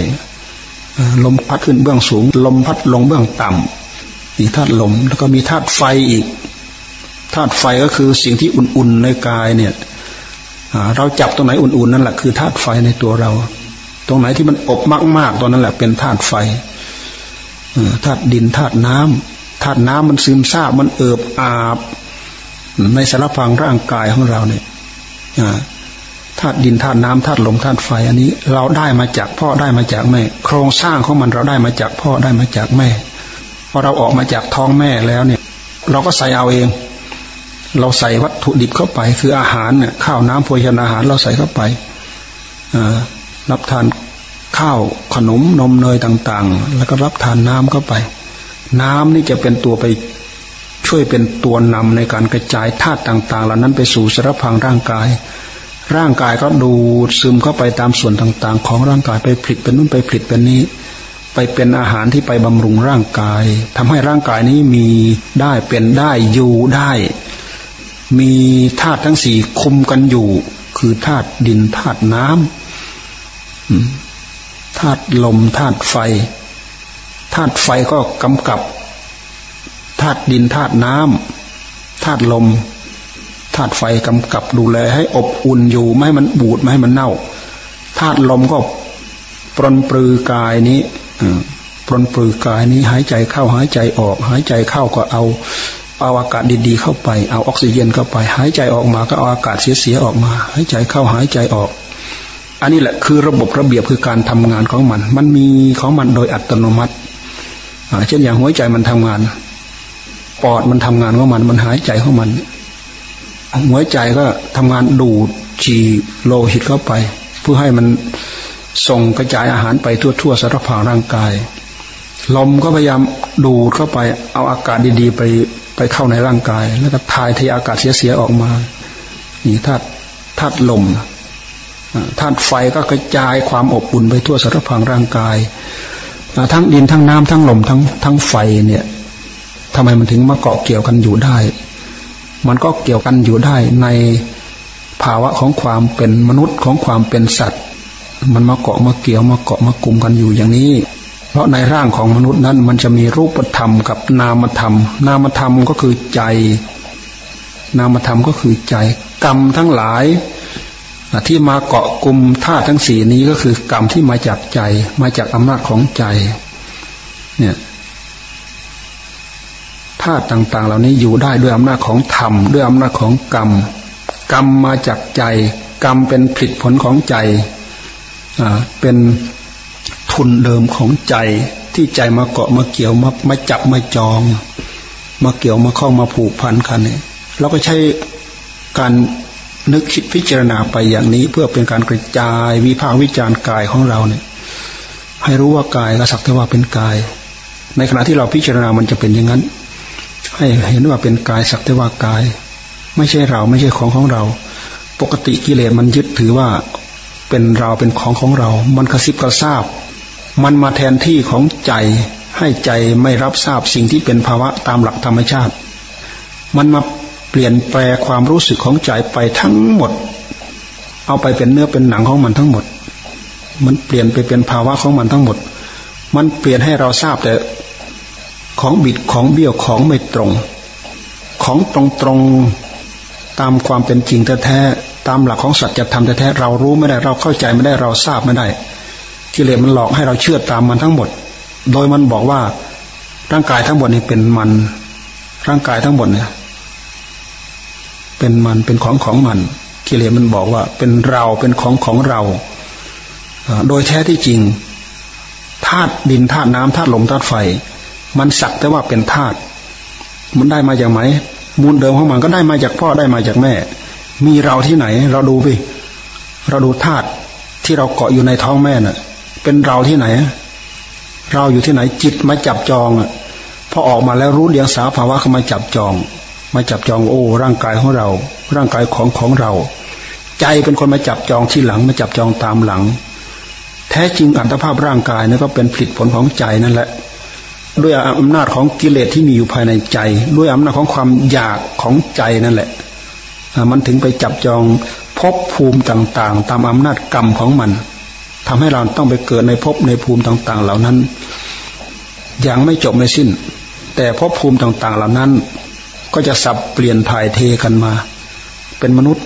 ลมพัดขึ้นเบื้องสูง ลมพัดลงเบื้องต่ำมีธาตุลมแล้วก็มีธาตุไฟอีกธาตุไฟก็คือสิ่งที่อุ่นๆในกายเนี่ยเราจับตรงไหนอุ่นๆนั่นแหละคือธาตุไฟในตัวเรา รงไหนที่มันอบมากๆตรงนั้นแหละเป็นธาตุไฟธาตุดินธาตุน้ำธาตุน้ำมันซึมซาบมันเอิบอาบ ในสารพังร่างกายของเราเนี่ยธาตุดินธาตุน้ำธาตุลมธาตุไฟ อันนี้ เราได้มาจากพ่อได้มาจากแม่ โครงสร้างของมันเราได้มาจากพ่อได้มาจากแม่พอเราออกมาจากท้องแม่แล้วเนี่ย เราก็ใส่เอาเอง เราใส่วัตถุดิบเข้าไป คืออาหารเนี่ยข้าวน้ำโภชนาอาหารเราใส่เข้าไปอ รับทานข้าวขนมนมเนยต่างๆ แล้วก็รับทานน้ำเข้าไป น้ำนี่จะเป็นตัวไปช่วยเป็นตัวนำในการกระจายธาตุต่างๆ เหล่านั้นไปสู่สารพังร่างกาย ร่างกายก็ดูดซึมเข้าไปตามส่วนต่างๆ ของร่างกายไปผลิตเป็นนู่นไปผลิตเป็นนี้ ไปเป็นอาหารที่ไปบำรุงร่างกายทำให้ร่างกายนี้มีได้เป็นได้อยู่ได้ มีธาตุทั้งสี่คุมกันอยู่ คือธาตุดินธาตุน้ำ ธาตุลมธาตุไฟธาตุไฟก็กำกับธาตุดินธาตุน้ำธาตุลมธาตุไฟกำกับดูแลให้อบอุ่นอยู่ไม่ให้มันบูดไม่ให้มันเน่าธาตุลมก็ปรนปรือกายนี้ปรนปรือกายนี้หายใจเข้าหายใจออก หายใจเข้าก็เอาเอาอากาศดีๆเข้าไป เอาออกซิเจนเข้าไป หายใจออกมาก็เอาอากาศเสียๆออกมา หายใจเข้าหายใจออก อันนี้แหละคือระบบระเบียบคือการทำงานของมัน มันมีของมันโดยอัตโนมัติเช่นอย่างหัวใจมันทำงาน ปอดมันทำงานของมัน มันหายใจของมัน หัวใจก็ทำงานดูดฉี่โลหิตเข้าไป เพื่อให้มันส่งกระจายอาหารไปทั่วทั่วสารพางร่างกาย ลมก็พยายามดูดเข้าไป เอาอากาศดีๆไปไปเข้าในร่างกาย แล้วก็ทายเทอากาศเสียๆออกมา นี่ธาตุธาตุลม ธาตุไฟก็กระจายความอบอุ่นไปทั่วสารพางร่างกาย ทั้งดินทั้งน้ำทั้งลมทั้งทั้งไฟเนี่ยทำไมมันถึงมาเกาะเกี่ยวกันอยู่ได้ มันก็เกี่ยวกันอยู่ได้ในภาวะของความเป็นมนุษย์ของความเป็นสัตว์ มันมาเกาะมาเกี่ยวมาเกาะมากลุ่มกันอยู่อย่างนี้ เพราะในร่างของมนุษย์นั้น มันจะมีรูปธรรมกับนามธรรม นามธรรมก็คือใจ นามธรรมก็คือใจ กรรมทั้งหลาย ที่มาเกาะกลุ่มธาตุทั้งสี่นี้ก็คือกรรมที่มาจากใจ มาจากอำนาจของใจ เนี่ยธาตุต่าง ๆ เหล่านี้อยู่ได้ด้วยอำนาจของธรรม ด้วยอำนาจของกรรม กรรมมาจากใจ กรรมเป็นผลผลของใจเป็นทุนเดิมของใจ ที่ใจมาเกาะมาเกี่ยวมามาจับมาจอง มาเกี่ยวมาข้องมาผูกพันกันเนี่ยเราก็ใช้การ นึกคิดพิจารณาไปอย่างนี้ เพื่อเป็นการกระจายวิพากษ์วิจารณ์กายของเราเนี่ย ให้รู้ว่ากายก็สักแต่ว่าเป็นกาย ในขณะที่เราพิจารณามันจะเป็นอย่างนั้น ให้เห็นว่าเป็นกายสักแต่ว่ากาย ไม่ใช่เราไม่ใช่ของของเรา ปกติกิเลสมันยึดถือว่าเป็นเราเป็นของของเรา มันกระซิบกระซาบ มันมาแทนที่ของใจให้ใจไม่รับทราบสิ่งที่เป็นภาวะตามหลักธรรมชาติ มันมา เปลี่ยนแปลความรู้สึกของใจไปทั้งหมด เอาไปเป็นเนื้อเป็นหนังของมันทั้งหมด มันเปลี่ยนไปเป็นภาวะของมันทั้งหมด มันเปลี่ยนให้เราทราบแต่ของบิดของเบี้ยวของไม่ตรง ของตรงตรงตามความเป็นจริงแท้ๆตามหลักของสัจธรรมแท้ๆเรารู้ไม่ได้เราเข้าใจไม่ได้เราทราบไม่ได้กิเลสมันหลอกให้เราเชื่อตามมันทั้งหมด โดยมันบอกว่าร่างกายทั้งหมดนี้เป็นมัน ร่างกายทั้งหมดเนี่ย เป็นมันเป็นของของมัน กิเลสมันบอกว่าเป็นเราเป็นของของเรา โดยแท้ที่จริงธาตุดินธาตุน้ำธาตุลมธาตุไฟ มันสักแต่ว่าเป็นธาตุมันได้มาจากไหนมูลเดิมของมันก็ได้มาจากพ่อได้มาจากแม่ มีเราที่ไหน เราดูไปเราดูธาตุที่เราเกาะอยู่ในท้องแม่น่ะ เป็นเราที่ไหน เราอยู่ที่ไหนจิตมาจับจองอะพอออกมาแล้วรู้เดียงสาภาวะเข้ามาจับจอง มาจับจองโอ้ร่างกายของเรา ร่างกายของของเรา ใจเป็นคนมาจับจองที่หลัง มาจับจองตามหลัง แท้จริงอัตภาพร่างกายนั่นก็เป็นผลิตผลของใจนั่นแหละ ด้วยอำนาจของกิเลสที่มีอยู่ภายในใจ ด้วยอำนาจของความอยากของใจนั่นแหละ มันถึงไปจับจองภพภูมิต่างๆ ตามอำนาจกรรมของมันทำให้เราต้องไปเกิดในภพในภูมิต่าง ๆ เหล่านั้นย่างไม่จบไม่สิ้น แต่ภพภูมิต่าง ๆ เหล่านั้น ก็จะสับเปลี่ยนถ่ายเทกันมา เป็นมนุษย์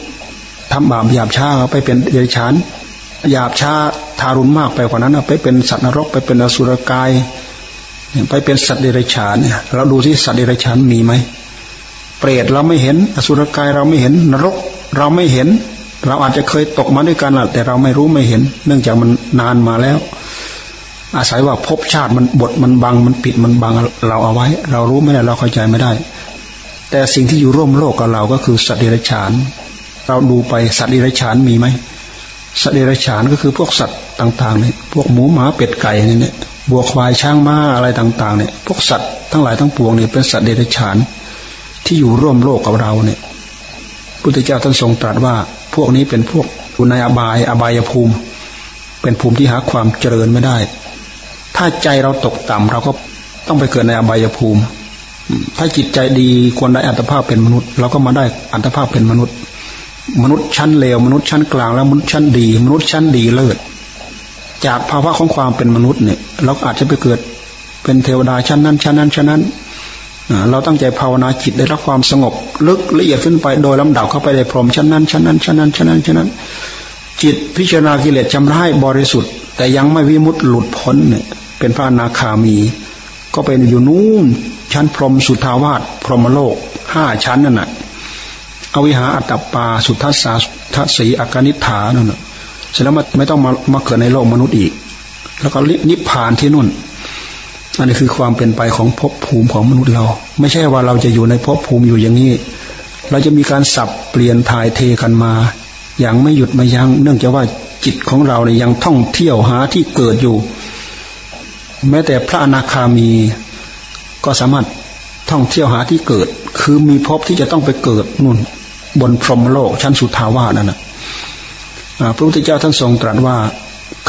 ทำบาปหยาบช้าไปเป็นเดรัจฉานหยาบช้าทารุณมากไปกว่านั้นไปเป็นสัตว์นรกไปเป็นอสุรกายไปเป็นสัตว์เดรัจฉานเนี่ยเราดูที่สัตว์เดรัจฉานมีไหมเปรตเราไม่เห็นอสุรกายเราไม่เห็นนรก เราไม่เห็น เราอาจจะเคยตกมาด้วยกันแหละแต่เราไม่รู้ไม่เห็น เนื่องจากมันนานมาแล้ว อาศัยว่าภพชาติมันบทมันบังมันปิดมันบังเราเอาไว้ เรารู้ไม่ได้เราเข้าใจไม่ได้ แต่สิ่งที่อยู่ร่วมโลกกับเราก็คือสัตว์เดรัจฉาน เราดูไปสัตว์เดรัจฉานมีไหมสัตว์เดรัจฉานก็คือพวกสัตว์ต่างๆเนี่ยพวกหมูหมาเป็ดไก่เนี่ยบัวควายช้างม้าอะไรต่างๆเนี่ยพวกสัตว์ทั้งหลายทั้งปวงเนี่ยเป็นสัตว์เดรัจฉานที่อยู่ร่วมโลกกับเราเนี่ยพุทธเจ้าท่านทรงตรัสว่า พวกนี้เป็นพวกอยู่ในอบายอบายภูมิ เป็นภูมิที่หาความเจริญไม่ได้ ถ้าใจเราตกต่ำเราก็ต้องไปเกิดในอบายภูมิ ถ้าจิตใจดีควรได้อัตภาพเป็นมนุษย์ เราก็มาได้อัตภาพเป็นมนุษย์ มนุษย์ชั้นเลวมนุษย์ชั้นกลางแล้วมนุษย์ชั้นดี มนุษย์ชั้นดีเลิศจากภาวะของความเป็นมนุษย์เนี่ย เราก็อาจจะไปเกิดเป็นเทวดาชั้นนั้นชั้นนั้นชั้นนั้นเราตั้งใจภาวนาจิตได้รับความสงบ ลึกละเอียดขึ้นไปโดยลำดับเข้าไปในพรหมชั้นนั้นชั้นนั้นชั้นนั้นชั้นนั้นชั้นนั้น จิตพิจารณากิเลสจำได้บริสุทธิ์ แต่ยังไม่วิมุตต์หลุดพ้นเนี่ยเป็นพระนาคามี ก็เป็นอยู่นู่นชั้นพรหมสุทาวาสพรหมโลกห้าชั้นนั่นแหะอวิหาอัตตปาสุทัสสาทัศสีอากานิฐานั่นแหะเสร็จแล้วมาไม่ต้องมามาเกิดในโลกมนุษย์อีก แล้วก็นิพพานที่นู่นอันนี้คือความเป็นไปของภพภูมิของมนุษย์เรา ไม่ใช่ว่าเราจะอยู่ในภพภูมิอยู่อย่างนี้ เราจะมีการสับเปลี่ยนถ่ายเทกันมา อย่างไม่หยุดไม่ยัง้งเนื่องจากว่าจิตของเราเนี่ยยังท่องเที่ยวหาที่เกิดอยู่ แม้แต่พระอนาคามีก็สามารถท่องเที่ยวหาที่เกิด คือมีภพที่จะต้องไปเกิดนู่นบนพรหมโลกชั้นสุทาวาสนั่นนะพระพุทธเจ้าท่านทรงตรัสว่า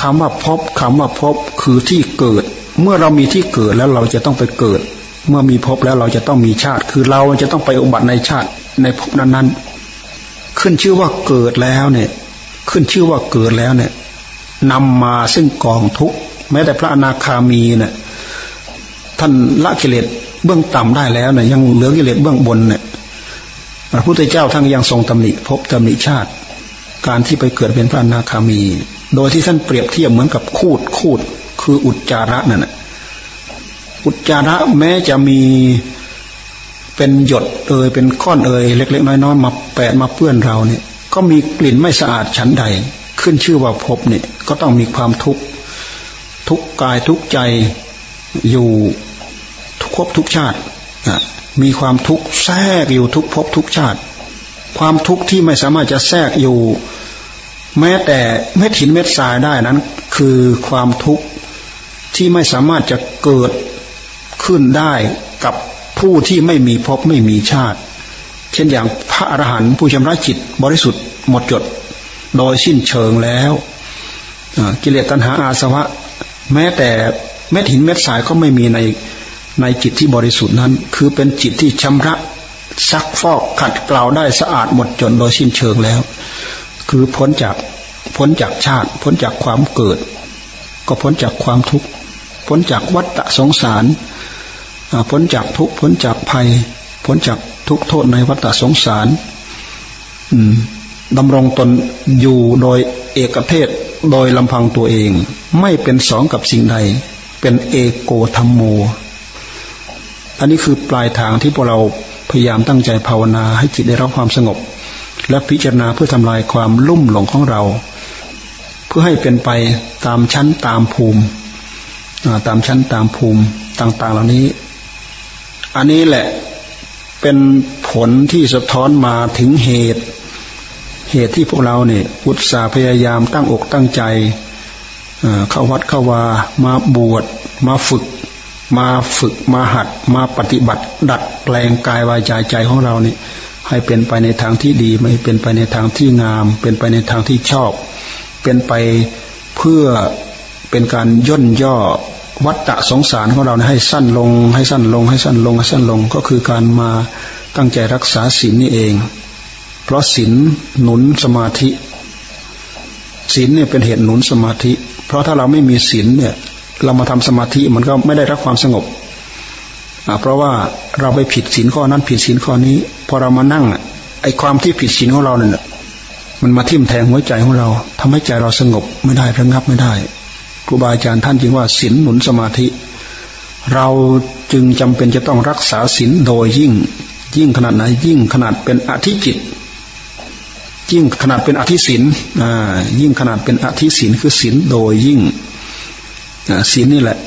คำว่าภพคำว่าภพคือที่เกิด เมื่อเรามีที่เกิดแล้วเราจะต้องไปเกิด เมื่อมีภพแล้วเราจะต้องมีชาติ คือเราจะต้องไปอุบัติในชาติในภพนั้นๆ ขึ้นชื่อว่าเกิดแล้วเนี่ย ขึ้นชื่อว่าเกิดแล้วเนี่ยนำมาซึ่งกองทุกข์ แม้แต่พระอนาคามีเนี่ยท่านละกิเลสเบื้องต่ำได้แล้วเนี่ยยังเหลือกิเลสเบื้องบนเนี่ยพระพุทธเจ้าท่านยังทรงตำหนิพบตำหนิชาติ การที่ไปเกิดเป็นพระอนาคามี โดยที่ท่านเปรียบเทียบเหมือนกับคูดคูดคืออุจจาระนั่นแหะอุจจาระแม้จะมีเป็นหยดเอยเป็นก้อนเอยเล็ก ๆ น้อยๆมาแปะมาเปื้อนเราเนี่ย ก็มีกลิ่นไม่สะอาดชั้นใด ขึ้นชื่อว่าพบเนี่ยก็ต้องมีความทุกข์ ทุกกายทุกใจอยู่ทุกภพทุกชาติมีความทุกข์แทรกอยู่ทุกภพทุกชาติ ความทุกข์ที่ไม่สามารถจะแทรกอยู่ แม้แต่เม็ดหินเม็ดทรายได้นั้น คือความทุกข์ที่ไม่สามารถจะเกิดขึ้นได้กับผู้ที่ไม่มีภพไม่มีชาติ เช่นอย่างพระอรหันต์ผู้ชำระจิตบริสุทธิ์หมดจด โดยสิ้นเชิงแล้วกิเลสตัณหาอาสวะ แม้แต่เม็ดหินเม็ดสายก็ไม่มีในในจิตที่บริสุทธิ์นั้น คือเป็นจิตที่ชำระซักฟอกขัดเกลาได้สะอาดหมดจดโดยสิ้นเชิงแล้ว คือพ้นจากพ้นจากชาติ พ้นจากความเกิด ก็พ้นจากความทุกข์พ้นจากวัฏสงสารพ้นจากทุกข์พ้นจากภัย พ้นจากทุกโทษในวัฏสงสารดำรงตนอยู่โดยเอกเทศ โดยลำพังตัวเอง ไม่เป็นสองกับสิ่งใด เป็นเอโกธรรมโม อันนี้คือปลายทางที่พวกเราพยายามตั้งใจภาวนาให้จิตได้รับความสงบ และพิจารณาเพื่อทำลายความลุ่มหลงของเรา เพื่อให้เป็นไปตามชั้นตามภูมิตามชั้นตามภูมิต่าง ๆ เหล่านี้ อันนี้แหละเป็นผลที่สะท้อนมาถึงเหตุ เหตุที่พวกเราเนี่ยอุตสาห์พยายามตั้งอกตั้งใจเข้าวัดเข้าวามาบวชมาฝึก มาฝึกมาหัด มาปฏิบัติ ดัดแปลงกายวายใจใจของเราเนี่ยให้เป็นไปในทางที่ดีไม่เป็นไปในทางที่งาม เป็นไปในทางที่ชอบ เป็นไปเพื่อเป็นการย่นย่อวัฏฏะสงสารของเราให้สั้นลง ให้สั้นลง ให้สั้นลงให้สั้นลงก็คือการมาตั้งใจรักษาศีลนี่เอง เพราะศีลหนุนสมาธิศีลเนี่ยเป็นเหตุหนุนสมาธิ เพราะถ้าเราไม่มีศีลเนี่ย เรามาทำสมาธิมันก็ไม่ได้รับความสงบเพราะว่าเราไปผิดศีลข้อนั้นผิดศีลข้อนี้ พอเรามานั่งไอ้ความที่ผิดศีลของเราเนี่ยมันมาทิ่มแทงหัวใจของเราทำให้ใจเราสงบไม่ได้ระงับไม่ได้ครูบาอาจารย์ท่านจึงว่าศีลหนุนสมาธิ เราจึงจำเป็นจะต้องรักษาศีลโดยยิ่ง ยิ่งขนาดไหนยิ่งขนาดเป็นอธิจิต ยิ่งขนาดเป็นอธิศีลอ่ายิ่งขนาดเป็นอธิศีลคือศีลโดยยิ่งศีลนี่แหละ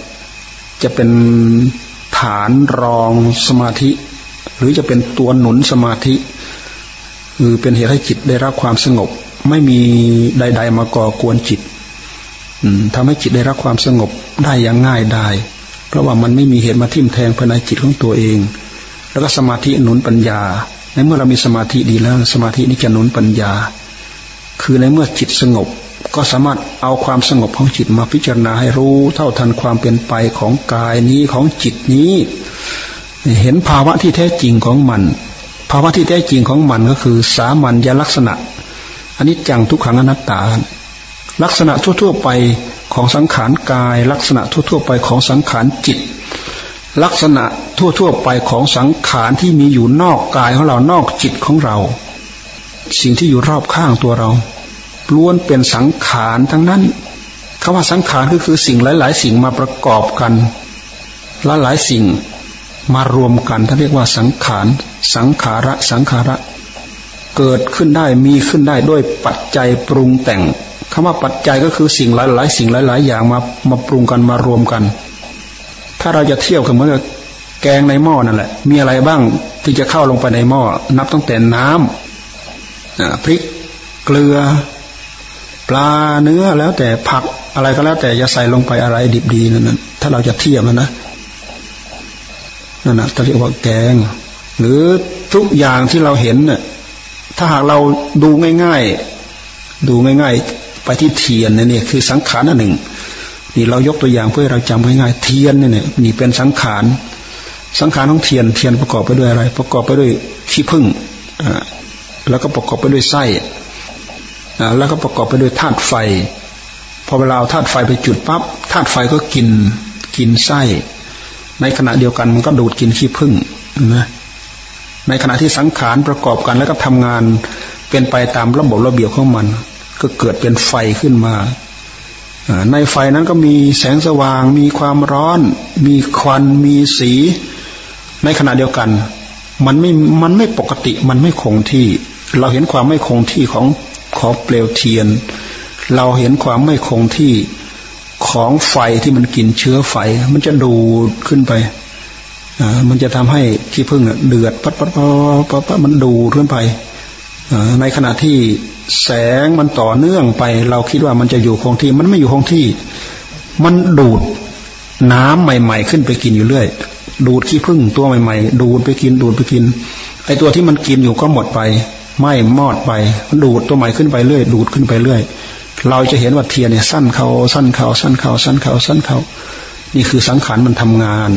จะเป็นฐานรองสมาธิ หรือจะเป็นตัวหนุนสมาธิ คือเป็นเหตุให้จิตได้รับความสงบ ไม่มีใด ๆ มาก่อกวนจิตทำให้จิตได้รับความสงบได้อย่างง่ายได้เพราะว่ามันไม่มีเหตุมาทิ่มแทงภายในจิตของตัวเอง แล้วก็สมาธิหนุนปัญญา ในเมื่อเรามีสมาธิดีแล้ว สมาธินี้จะหนุนปัญญา คือในเมื่อจิตสงบ ก็สามารถเอาความสงบของจิตมาพิจารณาให้รู้ เท่าทันความเป็นไปของกายนี้ของจิตนี้ เห็นภาวะที่แท้จริงของมัน ภาวะที่แท้จริงของมันก็คือ สามัญญลักษณะอันนี้จังทุกขังอนัตตา ลักษณะทั่วๆไปของสังขารกาย ลักษณะทั่วๆไปของสังขารจิต ลักษณะทั่วๆไปของสังขารที่มีอยู่นอกกายของเรานอกจิตของเรา สิ่งที่อยู่รอบข้างตัวเราล้วนเป็นสังขารทั้งนั้นคำว่าสังขารก็คือสิ่งหลาย ๆ สิ่งมาประกอบกันหลายหลายสิ่งมารวมกันท่านเรียกว่าสังขาร สังขาระ สังขาระ เกิดขึ้นได้มีขึ้นได้ด้วยปัจจัยปรุงแต่งคำว่าปัจจัยก็คือสิ่งหลาย ๆ สิ่งหลาย ๆ อย่างมามาปรุงกันมารวมกัน ถ้าเราจะเที่ยบกันเหมือนกับแกงในหม้อนั่นแหละ มีอะไรบ้างที่จะเข้าลงไปในหม้อ นับตั้งแต่น้ำพริก เกลือ ปลาเนื้อแล้วแต่ผักอะไรก็แล้ว แต่จะใส่ลงไปอะไรดิบดีนั่นถ้าเราจะเทียบนะนะนั่นนะจะเรียกว่าแกง หรือทุกอย่างที่เราเห็นเนี่ยถ้าหากเราดูง่าย ๆ ดูง่าย ๆ ไปที่เทียนเนี่ยคือสังขารอันหนึ่ง นี่เรายกตัวอย่างเพื่อเราจำง่ายๆเทียนเนี่ยนี่เป็นสังขารสังขารของเทียนเทียนประกอบไปด้วยอะไร ประกอบไปด้วยขี้ผึ้งแล้วก็ประกอบไปด้วยไส้แล้วก็ประกอบไปด้วยธาตุไฟพอเวลาเอาธาตุไฟไปจุดปั๊บธาตุไฟก็กินกินไส้ ในขณะเดียวกันมันก็ดูดกินขี้ผึ้งนะในขณะที่สังขารประกอบกันแล้วก็ทำงานเป็นไปตามระบบระเบียบของมัน ก็เกิดเป็นไฟขึ้นมา ในไฟนั้นก็มีแสงสว่าง มีความร้อน มีควัน มีสี ในขณะเดียวกัน มันไม่ มันไม่ปกติ มันไม่คงที่ เราเห็นความไม่คงที่ของของเปลวเทียน เราเห็นความไม่คงที่ของไฟที่มันกินเชื้อไฟ มันจะดูดขึ้นไปอ่ามันจะทำให้ขี้ผึ้งเดือดปั๊ดปั๊ดปั๊ดปั๊ดมันดูดขึ้นไป ในขณะที่แสงมันต่อเนื่องไป เราคิดว่ามันจะอยู่คงที่ มันไม่อยู่คงที่ มันดูดน้ำใหม่ ๆ ขึ้นไปกินอยู่เรื่อย ดูดขี้ผึ้งตัวใหม่ ๆ ดูดไปกิน ดูดไปกิน ไอตัวที่มันกินอยู่ก็หมดไป ไม่มอดไปมันดูดตัวใหม่ขึ้นไปเรื่อย ดูดขึ้นไปเรื่อย เราจะเห็นว่าเทียนเนี่ยสั้นเขาสั้นเขาสั้นเขาสั้นเขาสั้นเขา นี่คือสังขารมันทำงาน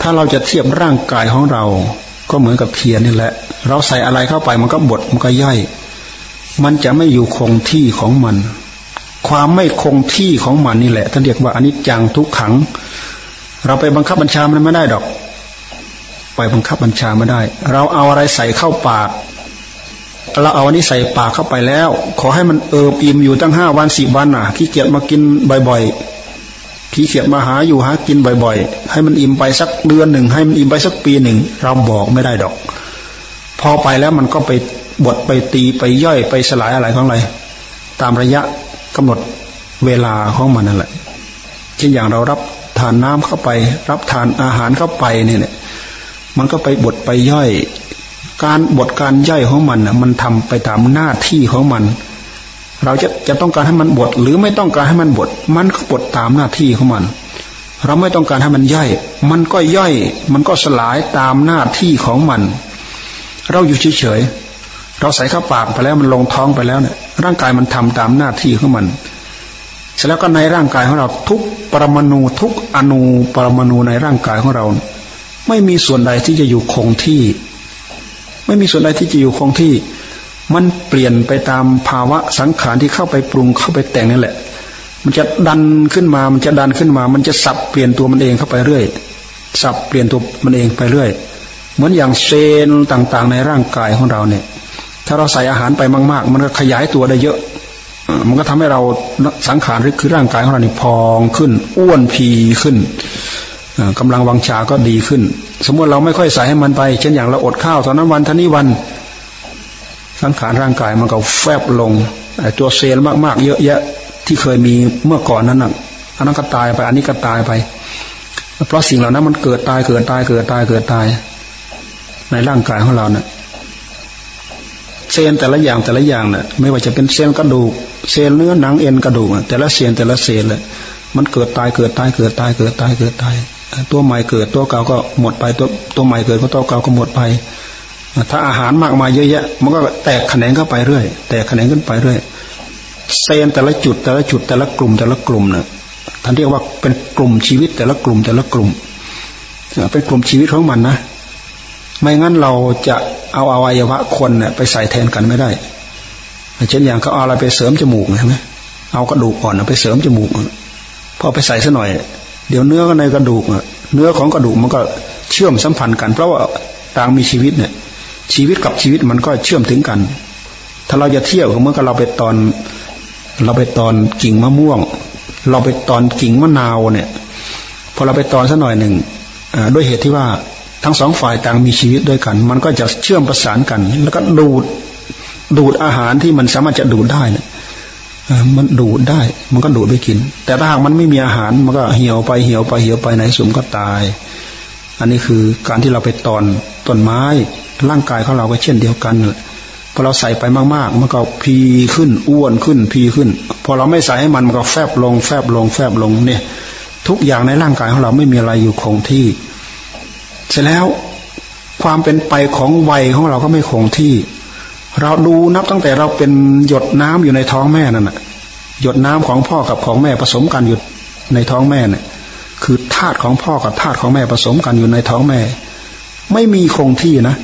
ถ้าเราจะเทียบร่างกายของเรา ก็เหมือนกับเทียนนี่แหละ เราใส่อะไรเข้าไปมันก็บดมันก็ย่อย มันจะไม่อยู่คงที่ของมัน ความไม่คงที่ของมันนี่แหละท่านเรียกว่าอนิจจังทุกขัง เราไปบังคับบัญชามันไม่ได้ดอก ไปบังคับบัญชาไม่ได้ เราเอาอะไรใส่เข้าปากเราเอาอันนี้ใส่ปากเข้าไปแล้ว ขอให้มันเอิบอิ่มอยู่ตั้งห้าวันสิบวันอะขี้เกียจมากินบ่อยๆขี้เกียจมาหาอยู่หากินบ่อย ๆ ให้มันอิ่มไปสักเดือนหนึ่งให้มันอิ่มไปสักปีหนึ่งเราบอกไม่ได้ดอก พอไปแล้วมันก็ไปบดไปตีไปย่อยไปสลายอะไรของอะไร ตามระยะกำหนดเวลาของมันนั่นแหละเช่นอย่างเรารับทานน้ำเข้าไป รับทานอาหารเข้าไปเนี่ยมันก็ไปบดไปย่อย การบทการย่อยของมันน่ะ มันทำไปตามหน้าที่ของมัน เราจะจะต้องการให้มันบทหรือไม่ต้องการให้มันบทมันก็บทตามหน้าที่ของมัน เราไม่ต้องการให้มันย่อย มันก็ย่อย มันก็สลายตามหน้าที่ของมัน เราอยู่เฉยๆเราใส่เข้าปากไปแล้วมันลงท้องไปแล้วเนี่ย ร่างกายมันทำตามหน้าที่ของมันเสร็จแล้วก็ในร่างกายของเราทุกปรมาณูทุกอนูปรมาณูในร่างกายของเรา ไม่มีส่วนใดที่จะอยู่คงที่ ไม่มีส่วนใดที่จะอยู่คงที่ มันเปลี่ยนไปตามภาวะสังขารที่เข้าไปปรุงเข้าไปแต่งนี่นแหละ มันจะดันขึ้นมา มันจะดันขึ้นมา มันจะสับเปลี่ยนตัวมันเองเข้าไปเรื่อย สับเปลี่ยนตัวมันเองไปเรื่อย เหมือนอย่างเซลล์ต่างๆ ในร่างกายของเราเนี่ย ถ้าเราใส่อาหารไปมาก ๆ มันก็ขยายตัวได้เยอะ มันก็ทำให้เราสังขารคือร่างกายของเราเนี่ยพองขึ้น อ้วนพีขึ้นกำลังวังชาก็ดีขึ้น สมมติเราไม่ค่อยใส่ให้มันไป เช่นอย่างเราอดข้าวตอนนั้นวันท่านี้วัน สังขารร่างกายมันก็แฟบลงไอตัวเซลล์มากๆ เยอะแยะที่เคยมีเมื่อก่อนนั้นน่ะอันนั้นก็ตายไป อันนี้ก็ตายไป เพราะสิ่งเหล่านั้นมันเกิดตายเกิดตายเกิดตายเกิดตาย ในร่างกายของเราเนี่ยเซลล์แต่ละอย่างแต่ละอย่างเนี่ยไม่ว่าจะเป็นเซลล์กระดูกเซลล์เนื้อหนังเอ็นกระดูกแต่ละเซลล์แต่ละเซลล์เลยมันเกิดตายเกิดตายเกิดตายเกิดตายเกิดตาย ตัวใหม่เกิดตัวเก่าก็หมดไปตัวตัวใหม่เกิดก็ตัวเก่าก็หมดไป ถ้าอาหารมากมายเยอะแยะ มันก็แตกแขนงเข้าไปเรื่อย แตกแขนงขึ้นไปเรื่อยเซนแต่ละจุดแต่ละจุดแต่ละกลุ่มแต่ละกลุ่มเนี่ยท่านเรียกว่าเป็นกลุ่มชีวิตแต่ละกลุ่มแต่ละกลุ่มเป็นกลุ่มชีวิตของมันนะ ไม่งั้นเราจะเอาอวัยวะคนเนี่ยไปใส่แทนกันไม่ได้ เช่นอย่างเขาเอาอะไรไปเสริมจมูกใช่ไหมเอากระดูกอ่อนไปเสริมจมูกพอไปใส่ซะหน่อย เดี๋ยวเนื้อก็ในกระดูกเนื้อของกระดูกมันก็เชื่อมสัมพันธ์กัน เพราะว่าต่างมีชีวิตเนี่ย ชีวิตกับชีวิตมันก็เชื่อมถึงกัน ถ้าเราจะเที่ยวเมื่อกับเราไปตอน เราไปตอนกิ่งมะม่วง เราไปตอนกิ่งมะนาวเนี่ย พอเราไปตอนสักหน่อยหนึ่งด้วยเหตุที่ว่า ทั้งสองฝ่ายต่างมีชีวิตด้วยกัน มันก็จะเชื่อมประสานกัน แล้วก็ดูดดูดอาหารที่มันสามารถจะดูดได้นี่ยมันดูดได้ มันก็ดูดไปกิน แต่ถ้าหากมันไม่มีอาหาร มันก็เหี่ยวไปเหี่ยวไปเหี่ยวไปไหนสุมก็ตาย อันนี้คือการที่เราไปตอนต้นไม้ ร่างกายของเราก็เช่นเดียวกันพอเราใส่ไปมากๆ มันก็พีขึ้นอ้วนขึ้นพีขึ้น พอเราไม่ใส่ให้มันมันก็แฟบลง แฟบลง แฟบลงเนี่ย ทุกอย่างในร่างกายของเราไม่มีอะไรอยู่คงที่ เสร็จแล้วความเป็นไปของวัยของเราก็ไม่คงที่ เราดูนับตั้งแต่เราเป็นหยดน้ำอยู่ในท้องแม่นั่นแหะหยดน้ำของพ่อกับของแม่ผสมกันอยู่ในท้องแม่เนี่ย คือธาตุของพ่อกับธาตุของแม่ผสมกันอยู่ในท้องแม่ ไม่มีคงที่นะ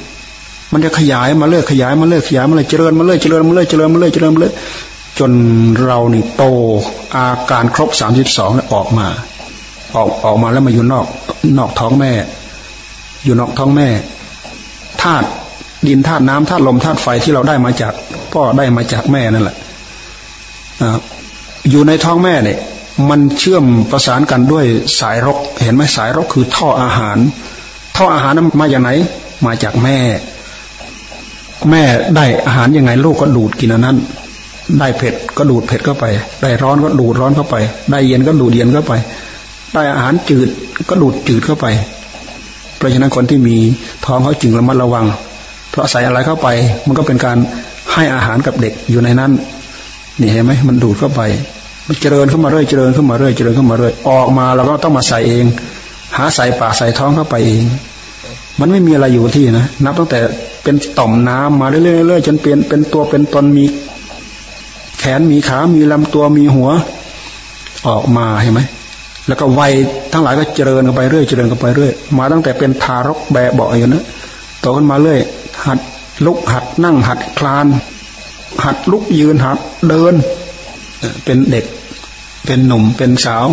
มันจะขยายมาเรื่อยขยายมาเรื่อยขยายมาเรื่อยเจริญมาเรื่อยเจริญมาเรื่อยเจริญมาเรื่อยเจริญมาเรื่อยจนเรานี่โตอาการครบสามสิบสองแล้วออกมา ออกออกมาแล้วมาอยู่นอกนอกท้องแม่ อยู่นอกท้องแม่ธาตุดินธาตุน้ำธาตุลมธาตุไฟที่เราได้มาจากพ่อได้มาจากแม่นั่นแหละอยู่ในท้องแม่เนี่ยมันเชื่อมประสานกันด้วยสายรก เห็นไหมสายรกคือท่ออาหาร ท่ออาหารนั้นมาจากไหน มาจากแม่ แม่ได้อาหารยังไงลูกก็ดูดกินอันนั้น ได้เผ็ดก็ดูดเผ็ดเข้าไป ได้ร้อนก็ดูดร้อนเข้าไป ได้เย็นก็ดูดเย็นเข้าไป ได้อาหารจืดก็ดูดจืดเข้าไป ราะฉะนั้นคนที่มีท้องเขาจึงระมัดระวัง เพราะใส่อะไรเข้าไป มันก็เป็นการให้อาหารกับเด็กอยู่ในนั้นนี่เห็นไหมมันดูดเข้าไป มันเจริญเข้ามาเรื่อยเจริญเข้ามาเรื่อยเจริญเข้ามาเรื่อยออกมาเราก็ต้องมาใส่เอง หาใส่ปากใส่ท้องเข้าไปเอง มันไม่มีอะไรอยู่ที่นะนับตั้งแต่เป็นต่อมน้ำมาเรื่อยๆจนเปลี่ยนเป็นตัวเป็นตนมีแขนมีขา มีลำตัวมีหัว ออกมาเห็นไหม แล้วก็วัยทั้งหลายก็เจริญกันไปเรื่อยเจริญกันไปเรื่อยมาตั้งแต่เป็นทารกแบเบาอยู่นะโตขึ้นมาเรื่อย หัดลุกหัดนั่งหัดคลาน หัดลุกยืนหัดเดิน เป็นเด็ก เป็นหนุ่มเป็นสาว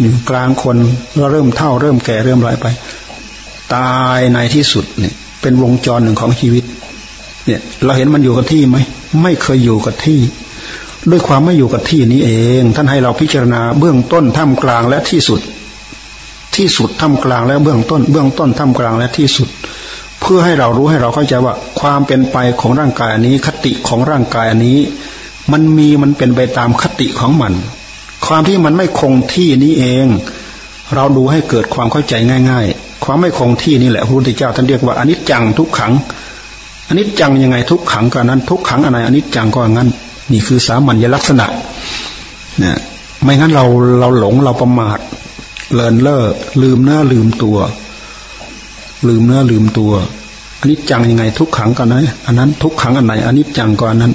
อยู่กลางคนก็เริ่มเท่าเริ่มแก่เริ่มไรไป ตายในที่สุดเนี่ยเป็นวงจรหนึ่งของชีวิต เนี่ย เราเห็นมันอยู่กับที่ไหมไม่เคยอยู่กับที่ ด้วยความไม่อยู่กับที่นี้เอง ท่านให้เราพิจารณาเบื้องต้นท่ามกลางและที่สุด ที่สุดท่ามกลางและเบื้องต้น เบื้องต้นท่ามกลางและที่สุด เพื่อให้เรารู้ให้เราเข้าใจว่า ความเป็นไปของร่างกายอันนี้ คติของร่างกายอันนี้ มันมีมันเป็นไปตามคติของมัน ความที่มันไม่คงที่นี้เอง เราดูให้เกิดความเข้าใจง่าย ๆ ความไม่คงที่นี่แหละพระพุทธเจ้าท่านเรียกว่าอนิจจังทุกขังอนิจจังยังไงทุกขังก็นั้น ทุกขังอะไรอนิจจังก็งั้น นี่คือสามัญลักษณะเนี่ยไม่งั้นเราเราหลงเราประมาทเลินเล่อลืมหน้าลืมตัว ลืมเนื้อลืมตัวอันนี้จังยังไง ทุกขังกันนะอันนั้นทุกขังอันไหนอันนี้จังก่อนนั้น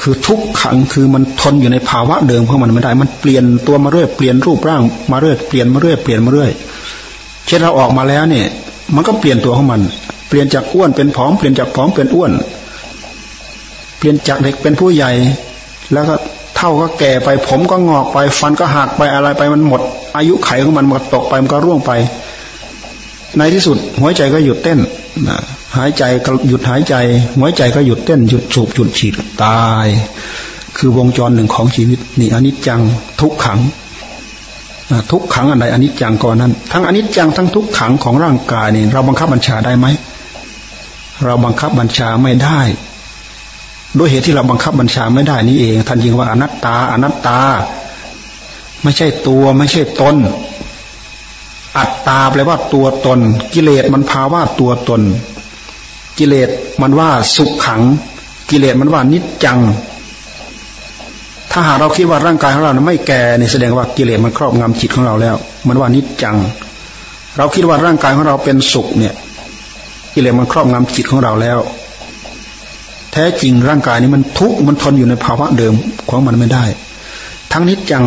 คือทุกขังคือมันทนอยู่ในภาวะเดิมของมันไม่ได้ มันเปลี่ยนตัวมาเรื่อยเปลี่ยนรูปร่างมาเรื่อยเปลี่ยนมาเรื่อยเปลี่ยนมาเรื่อยเช่นเราออกมาแล้วเนี่ย มันก็เปลี่ยนตัวของมัน เปลี่ยนจากอ้วนเป็นผอมเปลี่ยนจากผอมเป็นอ้วน เปลี่ยนจากเด็กเป็นผู้ใหญ่ แล้วก็เท่าก็แก่ไป ผมก็งอกไป ฟันก็หักไปอะไรไปมันหมด อายุไขของมันมันตกไปมันก็ร่วงไป ในที่สุด หัวใจก็หยุดเต้นหายใจก็หยุดหายใจ หัวใจก็หยุดเต้นหยุดสูบหยุดฉีดตาย คือวงจรหนึ่งของชีวิต นี่อนิจจังทุกขังทุกขังอะไรอนิจจังก่อนนั้น ทั้งอนิจจังทั้งทุกขังของร่างกายนี่เราบังคับบัญชาได้ไหมเราบังคับบัญชาไม่ได้ ด้วยเหตุที่เราบังคับบัญชาไม่ได้นี้เองท่านยิงว่าอนัตตา อนัตตา ไม่ใช่ตัวไม่ใช่ตนอัตตาแปลว่าตัวตน กิเลสมันพาว่าตัวตน กิเลสมันว่าสุขขัง กิเลสมันว่านิจจัง ถ้าหากเราคิดว่าร่างกายของเราไม่แก่นี่แสดงว่ากิเลสมันครอบงำจิตของเราแล้ว มันว่านิจจัง เราคิดว่าร่างกายของเราเป็นสุขเนี่ย กิเลสมันครอบงำจิตของเราแล้ว แท้จริงร่างกายนี้มันทุกข์มันทนอยู่ในภาวะเดิมของมันไม่ได้ ทั้งนิจจัง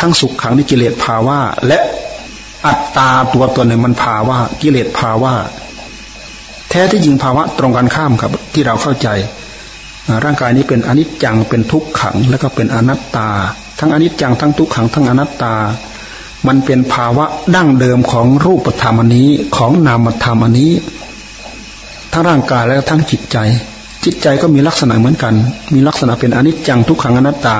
ทั้งสุขขังนิกิเลสภาวะและอัตตาตัวตนเนี่ยมันภาวะกิเลสภาวะแท้ที่จริงภาวะตรงกันข้ามครับ ที่เราเข้าใจร่างกายนี้เป็นอนิจจังเป็นทุกขัง แล้วก็เป็นอนัตตา ทั้งอนิจจังทั้งทุกขัง ทั้งอนัตตา มันเป็นภาวะดั้งเดิมของรูปธรรมอันนี้ของนามธรรมอันนี้ ทั้งร่างกายและทั้งจิตใจ จิตใจก็มีลักษณะเหมือนกัน มีลักษณะเป็นอนิจจังทุกขังอนัตตา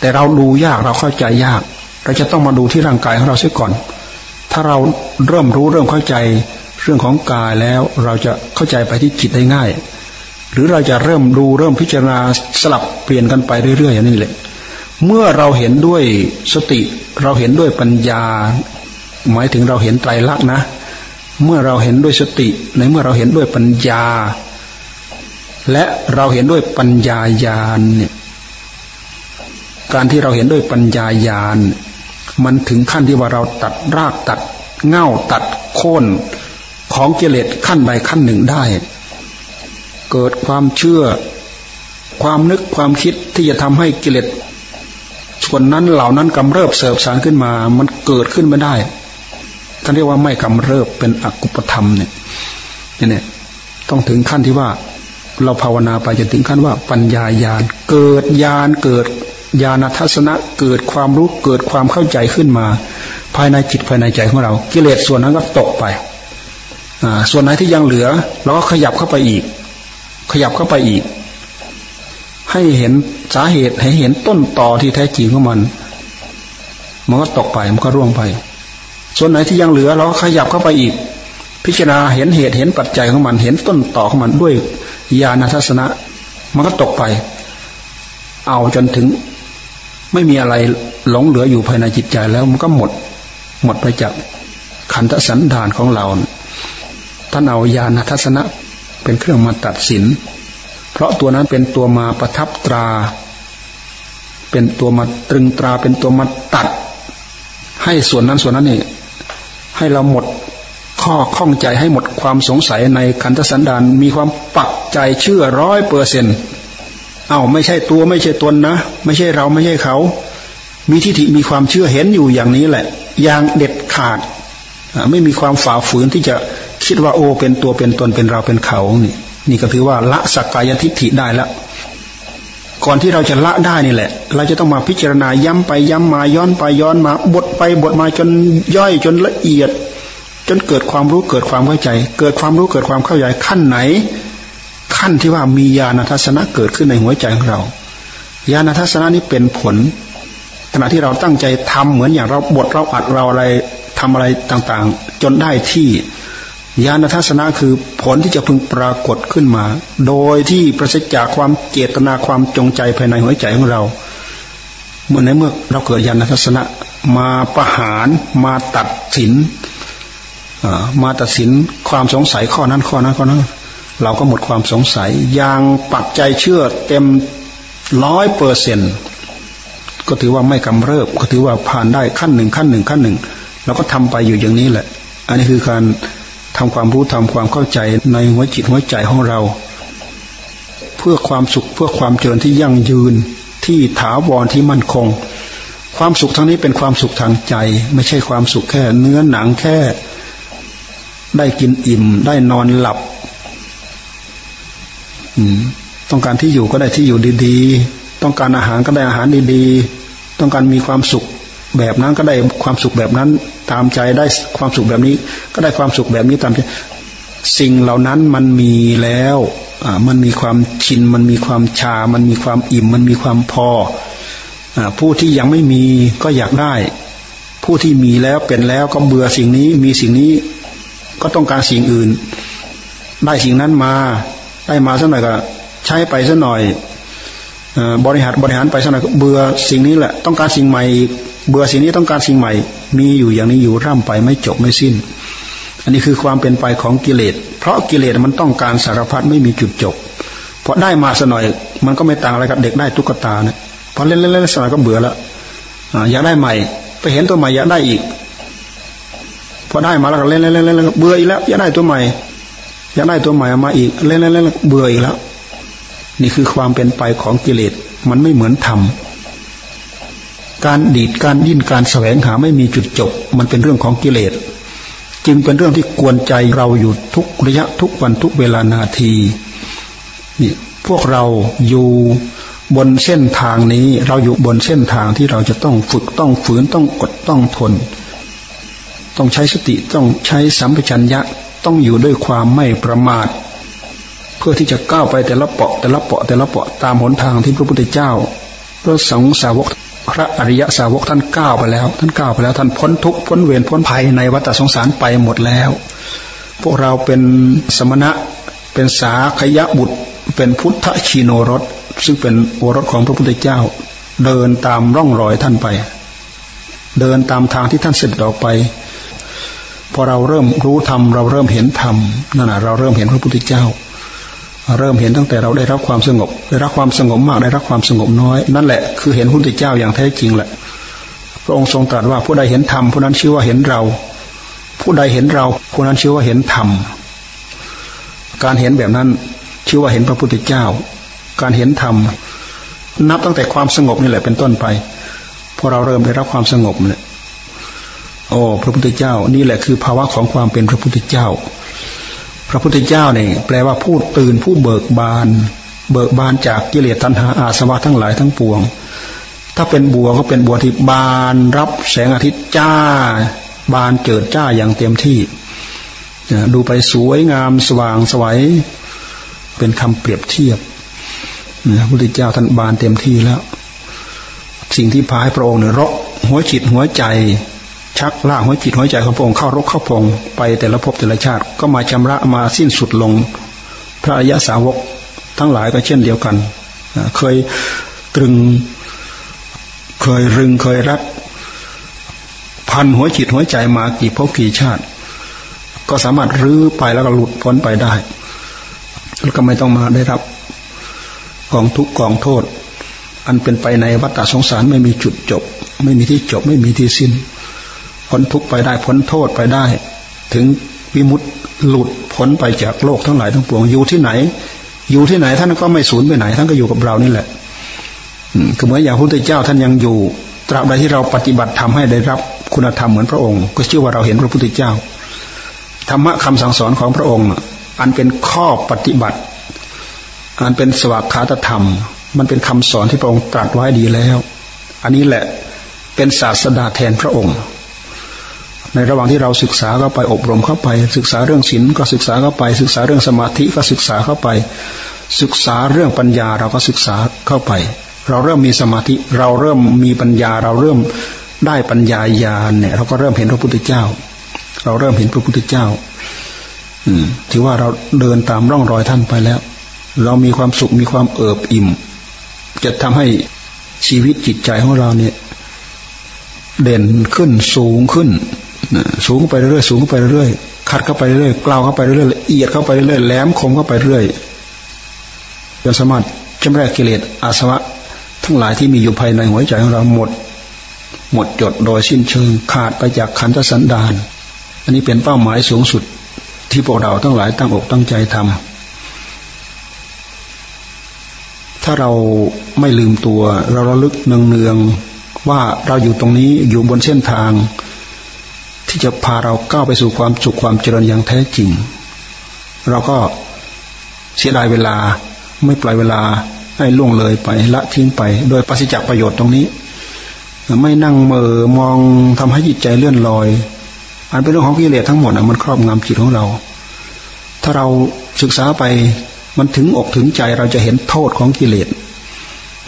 แต่เราดูยากเราเข้าใจยาก เราจะต้องมาดูที่ร่างกายของเราเสียก่อน ถ้าเราเริ่มรู้เริ่มเข้าใจเรื่องของกายแล้วเราจะเข้าใจไปที่จิตได้ง่าย หรือเราจะเริ่มดูเริ่มพิจารณาสลับเปลี่ยนกันไปเรื่อยๆอย่างนี้แหละ เมื่อเราเห็นด้วยสติเราเห็นด้วยปัญญา หมายถึงเราเห็นไตรลักษณ์นะ เมื่อเราเห็นด้วยสติ ในเมื่อเราเห็นด้วยปัญญา และเราเห็นด้วยปัญญาญาณเนี่ยการที่เราเห็นด้วยปัญญาญาณ มันถึงขั้นที่ว่าเราตัดรากตัดเง่าตัดโค่นของกิเลสขั้นใดขั้นหนึ่งได้ เกิดความเชื่อ ความนึกความคิดที่จะทำให้กิเลสส่วนนั้นเหล่านั้นกำเริบเสบสารขึ้นมา มันเกิดขึ้นไม่ได้ท่านเรียกว่าไม่กำเริบเป็นอกุปธรรมเนี่ยเนี่ยต้องถึงขั้นที่ว่า เราภาวนาไปจนถึงขั้นว่าปัญญาญาณเกิดญาณเกิดญาณทัศนะเกิดความรู้เกิดความเข้าใจขึ้นมา ภายในจิตภายในใจของเรา กิเลสส่วนนั้นก็ตกไปส่วนไหนที่ยังเหลือเราก็ขยับเข้าไปอีก ขยับเข้าไปอีก ให้เห็นสาเหตุให้เห็นต้นต่อที่แท้จริงของมันมันก็ตกไปมันก็ร่วงไป ส่วนไหนที่ยังเหลือเราก็ขยับเข้าไปอีก พิจารณาเห็นเหตุเห็นปัจจัยของมัน เห็นต้นต่อของมันด้วย ญาณทัศนะ มันก็ตกไป เอาจนถึง ไม่มีอะไรหลงเหลืออยู่ภายในจิตใจแล้วมันก็หมด หมดไปจากขันธสันดานของเรา ท่านเอาญาณทัศนะเป็นเครื่องมาตัดสิน เพราะตัวนั้นเป็นตัวมาประทับตรา เป็นตัวมาตรึงตรา เป็นตัวมาตัด ให้ส่วนนั้นส่วนนั้นนี่ให้เราหมด ข้อข้องใจให้หมดความสงสัยในคันธสันดานมีความปักใจเชื่อร้อยเปอร์เซ็นต์เอา้าไม่ใช่ตัวไม่ใช่ตนนะ ไม่ใช่เราไม่ใช่เขา มีทิฏฐิมีความเชื่อเห็นอยู่อย่างนี้แหละ อย่างเด็ดขาด ไม่มีความฝ่าฝืนที่จะคิดว่าโอ้เป็นตัวเป็นตนเป็นเราเป็นเขานี่นี่ก็ถือว่าละสักกายทิฏฐิได้แล้วก่อนที่เราจะละได้นี่แหละ เราจะต้องมาพิจารณาย้ำไปย้ำมาย้อนไปย้อนมาบทไปบทมาจนย่อยจนละเอียด จนเกิดความรู้เกิดความเข้าใจ เกิดความรู้เกิดความเข้าใจขั้นไหน ขั้นที่ว่ามีญาณทัศนะเกิดขึ้นในหัวใจของเราญาณทัศนะนี้เป็นผล ขณะที่เราตั้งใจทำเหมือนอย่างเราบทเราอัดเราอะไรทำอะไรต่างๆ จนได้ที่ญาณทัศนะคือผลที่จะพึงปรากฏขึ้นมา โดยที่ประสิทธิ์จากความเจตนาความจงใจภายในหัวใจของเราเมื่อในเมื่อเราเกิดญาณทัศนะมาประหารมาตัดสิน มาตัดสินความสงสัยข้อนั้นข้อนั้นข้อนั้น เราก็หมดความสงสัยอย่างปักใจเชื่อเต็มร้อยเปอร์เซ็นก็ถือว่าไม่กำเริบ ก็ถือว่าผ่านได้ขั้นหนึ่งขั้นหนึ่งขั้นหนึ่งเราก็ทำไปอยู่อย่างนี้แหละ อันนี้คือการทำความรู้ทำความเข้าใจในหัวจิตหัวใจของเรา เพื่อความสุขเพื่อความเจริญที่ยั่งยืนที่ถาวรที่มั่นคง ความสุขทั้งนี้เป็นความสุขทางใจ ไม่ใช่ความสุขแค่ เนื้อหนังแค่ ได้กินอิ่ม ได้นอนหลับต้องการที่อยู่ก็ได้ที่อยู่ดี ๆ ต้องการอาหารก็ได้อาหารดีๆ ต้องการมีความสุขแบบนั้นก็ได้ความสุขแบบนั้น ตามใจได้ความสุขแบบนี้ ก็ได้ความสุขแบบนี้ตามใจสิ่งเหล่านั้นมันมีแล้วมันมีความชิน มันมีความชา มันมีความอิ่ม มันมีความพออผู้ที่ยังไม่มีก็อยากได้ ผู้ที่มีแล้วเป็นแล้วก็เบื่อสิ่งนี้ มีสิ่งนี้ ก็ต้องการสิ่งอื่น ได้สิ่งนั้นมา ได้มาสักหน่อยก็ ใช้ไปสักหน่อยบริหารบริหารไปสักหน่อยเบื่อสิ่งนี้แหละต้องการสิ่งใหม่เบื่อสิ่งนี้ต้องการสิ่งใหม่ มีอยู่อย่างนี้อยู่ร่ำไปไม่จบไม่สิ้น อันนี้คือความเป็นไปของกิเลส เพราะกิเลสมันต้องการสารพัดไม่มีจุดจบพอได้มาสักหน่อย มันก็ไม่ต่างอะไรกับเด็กได้ตุ๊กตาเนี่ยพอเล่นเล่นเล่นสักหน่อยก็เบื่อแล้วอยากได้ใหม่ ไปเห็นตัวใหม่อยากได้อีก พอได้มาแล้วก็เล่นเล่นเล่นเล่นเบื่ออีกแล้วอยากได้ตัวใหม่อยากได้ตัวใหม่มาอีกเล่นเล่นเล่นเบื่ออีกแล้ว นี่คือความเป็นไปของกิเลสมันไม่เหมือนธรรมการดีดการดิ้นการแสวงหาไม่มีจุดจบ มันเป็นเรื่องของกิเลสจึงเป็นเรื่องที่กวนใจเราอยู่ทุกระยะทุกวันทุกเวลานาทีนี่พวกเราอยู่บนเส้นทางนี้ เราอยู่บนเส้นทางที่เราจะต้องฝึกต้องฝืนต้องกดต้องทน ต้องใช้สติต้องใช้สัมปชัญญะต้องอยู่ด้วยความไม่ประมาท เพื่อที่จะก้าวไปแต่ละเปาะแต่ละเปาะแต่ละเปาะตามหนทางที่พระพุทธเจ้าพระสงฆ์สาวกพระอริยสาวกท่านก้าวไปแล้ว ท่านก้าวไปแล้วท่านพ้นทุกข์พ้นเวรพ้นภัยในวัฏสงสารไปหมดแล้ว พวกเราเป็นสมณะเป็นสาขยะบุตร เป็นพุทธชีโนรสซึ่งเป็นโอรสของพระพุทธเจ้า เดินตามร่องรอยท่านไป เดินตามทางที่ท่านเสด็จออกไป อเราเริ่มรู้ธรรมเราเริ่มเห็นธรรมนั่นแหะเราเริ่มเห็นพระพุทธเจ้า เริ่มเห็นตั้งแต่เราได้รับความสงบ ได้รับความสงบมากได้รับความสงบน้อย นั่นแหละคือเห็นพระพุทธเจ้าอย่างแท้จริงแหละ พระองค์ทรงตรัสว่าผู้ใดเห็นธรรมผู้นั้นชื่อว่าเห็นเรา ผู้ใดเห็นเราผู้นั้นชื่อว่าเห็นธรรมการเห็นแบบนั้นชื่อว่าเห็นพระพุทธเจ้า การเห็นธรรมนับตั้งแต่ความสงบนี่แหละเป็นต้นไปพอเราเริ่มได้รับความสงบเนี่ย โอ้พระพุทธเจ้า นี่แหละคือภาวะของความเป็นพระพุทธเจ้า พระพุทธเจ้าเนี่ยแปลว่าผู้ตื่นผู้เบิกบาน เบิกบานจากกิเลสตัณหาอาสวะทั้งหลายทั้งปวง ถ้าเป็นบัวก็เป็นบัวที่บานรับแสงอาทิตย์จ้า บานเจิดจ้าอย่างเต็มที่ดูไปสวยงามสว่างสวยเป็นคำเปรียบเทียบพระพุทธเจ้าท่านบานเต็มที่แล้ว สิ่งที่พาให้พระองค์เนี่ยรกหัวจิตหัวใจ ชักล่าหัวจิตหัวใจของพระองค์เข้ารกเข้าพงไปแต่ละภพแต่ละชาติก็มาชำระมาสิ้นสุดลง พระอริยสาวกทั้งหลายก็เช่นเดียวกัน เคยตรึง เคยรึงเคยรัดพันหัวจิตหัวใจมากี่ภพกี่ชาติ ก็สามารถรื้อไปแล้วก็หลุดพ้นไปได้แล้วก็ไม่ต้องมาได้รับกองทุกกองโทษ อันเป็นไปในวัฏสงสารไม่มีจุดจบ ไม่มีที่จบไม่มีที่สิ้น พ้นทุกไปได้พ้นโทษไปได้ ถึงวิมุตต์หลุดพ้นไปจากโลกทั้งหลายทั้งปวงอยู่ที่ไหน อยู่ที่ไหนท่านก็ไม่สูญไปไหน ท่านก็อยู่กับเรานี่แหละคือเหมือนอย่างพระพุทธเจ้าท่านยังอยู่ ตราบใดที่เราปฏิบัติทำให้ได้รับคุณธรรมเหมือนพระองค์ ก็ชื่อว่าเราเห็นพระพุทธเจ้าธรรมะคำสั่งสอนของพระองค์ อันเป็นข้อปฏิบัติ อันเป็นสวากขาตธรรม มันเป็นคำสอนที่พระองค์ตรัสไว้ดีแล้ว อันนี้แหละเป็นศาสดาแทนพระองค์ ในระหว่างที่เราศึกษาเข้าไปอบรมเข้าไป ศึกษาเรื่องศีลก็ศึกษาเข้าไป ศึกษาเรื่องสมาธิก็ศึกษาเข้าไป ศึกษาเรื่องปัญญาเราก็ศึกษาเข้าไป เราเริ่มมีสมาธิ เราเริ่มมีปัญญา เราเริ่มได้ปัญญาญาณเนี่ย เราก็เริ่มเห็นพระพุทธเจ้า เราเริ่มเห็นพระพุทธเจ้า อืมถือว่าเราเดินตามร่องรอยท่านไปแล้ว เรามีความสุขมีความเอิบอิ่ม จะทำให้ชีวิตจิตใจของเราเนี่ย เด่นขึ้นสูงขึ้น สูงไปเรื่อยสูงไปเรื่อยขัดเข้าไปเรื่อยกล่าวเข้าไปเรื่อยละเอียดเข้าไปเรื่อยแหลมคมเข้าไปเรื่อยจนสามารถจำแรกกิเลสอาสวะ ทั้งหลายที่มีอยู่ภายในหัวใจของเราหมด หมดจดโดยสิ้นเชิงขาดไปจากขันธสันดาน อันนี้เป็นเป้าหมายสูงสุดที่พวกเราทั้งหลายตั้งอกตั้งใจทำถ้าเราไม่ลืมตัว เราระลึกเนืองๆว่าเราอยู่ตรงนี้อยู่บนเส้นทาง ที่จะพาเราก้าวไปสู่ความสุขความเจริญอย่างแท้จริง เราก็เสียดายเวลาไม่ปล่อยเวลาให้ล่วงเลยไปละทิ้งไป โดยปฏิจักประโยชน์ตรงนี้ ไม่นั่งเมอมองทำให้จิตใจเลื่อนลอย อันเป็นเรื่องของกิเลสทั้งหมดมันครอบงำจิตของเรา ถ้าเราศึกษาไปมันถึงอกถึงใจเราจะเห็นโทษของกิเลส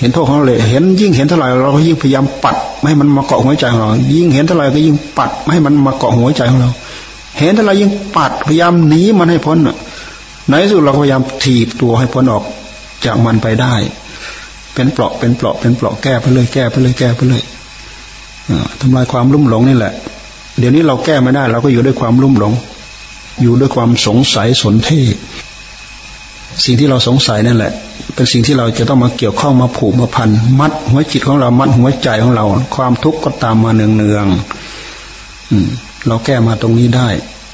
เห็นโทษของเราเลยเห็นยิ่งเห็นเท่าไหร่เราก็ยิ่งพยายามปัดไม่ให้มันมาเกาะหัวใจของเรา ยิ่งเห็นเท่าไหร่ก็ยิ่งปัดไม่ให้มันมาเกาะหัวใจของเรา เห็นเท่าไหร่ยิ่งปัดพยายามหนีมันให้พ้นในที่สุดเราพยายามถีบตัวให้พ้นออกจากมันไปได้ เป็นเปราะเป็นเปราะเป็นเปราะแก้ไปเลยแก้ไปเลยแก้ไปเลยทำลายความลุ่มหลงนี่แหละ เดี๋ยวนี้เราแก้ไม่ได้ เราก็อยู่ด้วยความลุ่มหลง อยู่ด้วยความสงสัยสนเทสิ่งที่เราสงสัยนั่นแหละ เป็นสิ่งที่เราจะต้องมาเกี่ยวข้องมาผูกมาพันมัดหัวจิตของเรามัดหัวใจของเรา ความทุกข์ก็ตามมาเนืองเนืองเราแก้มาตรงนี้ได้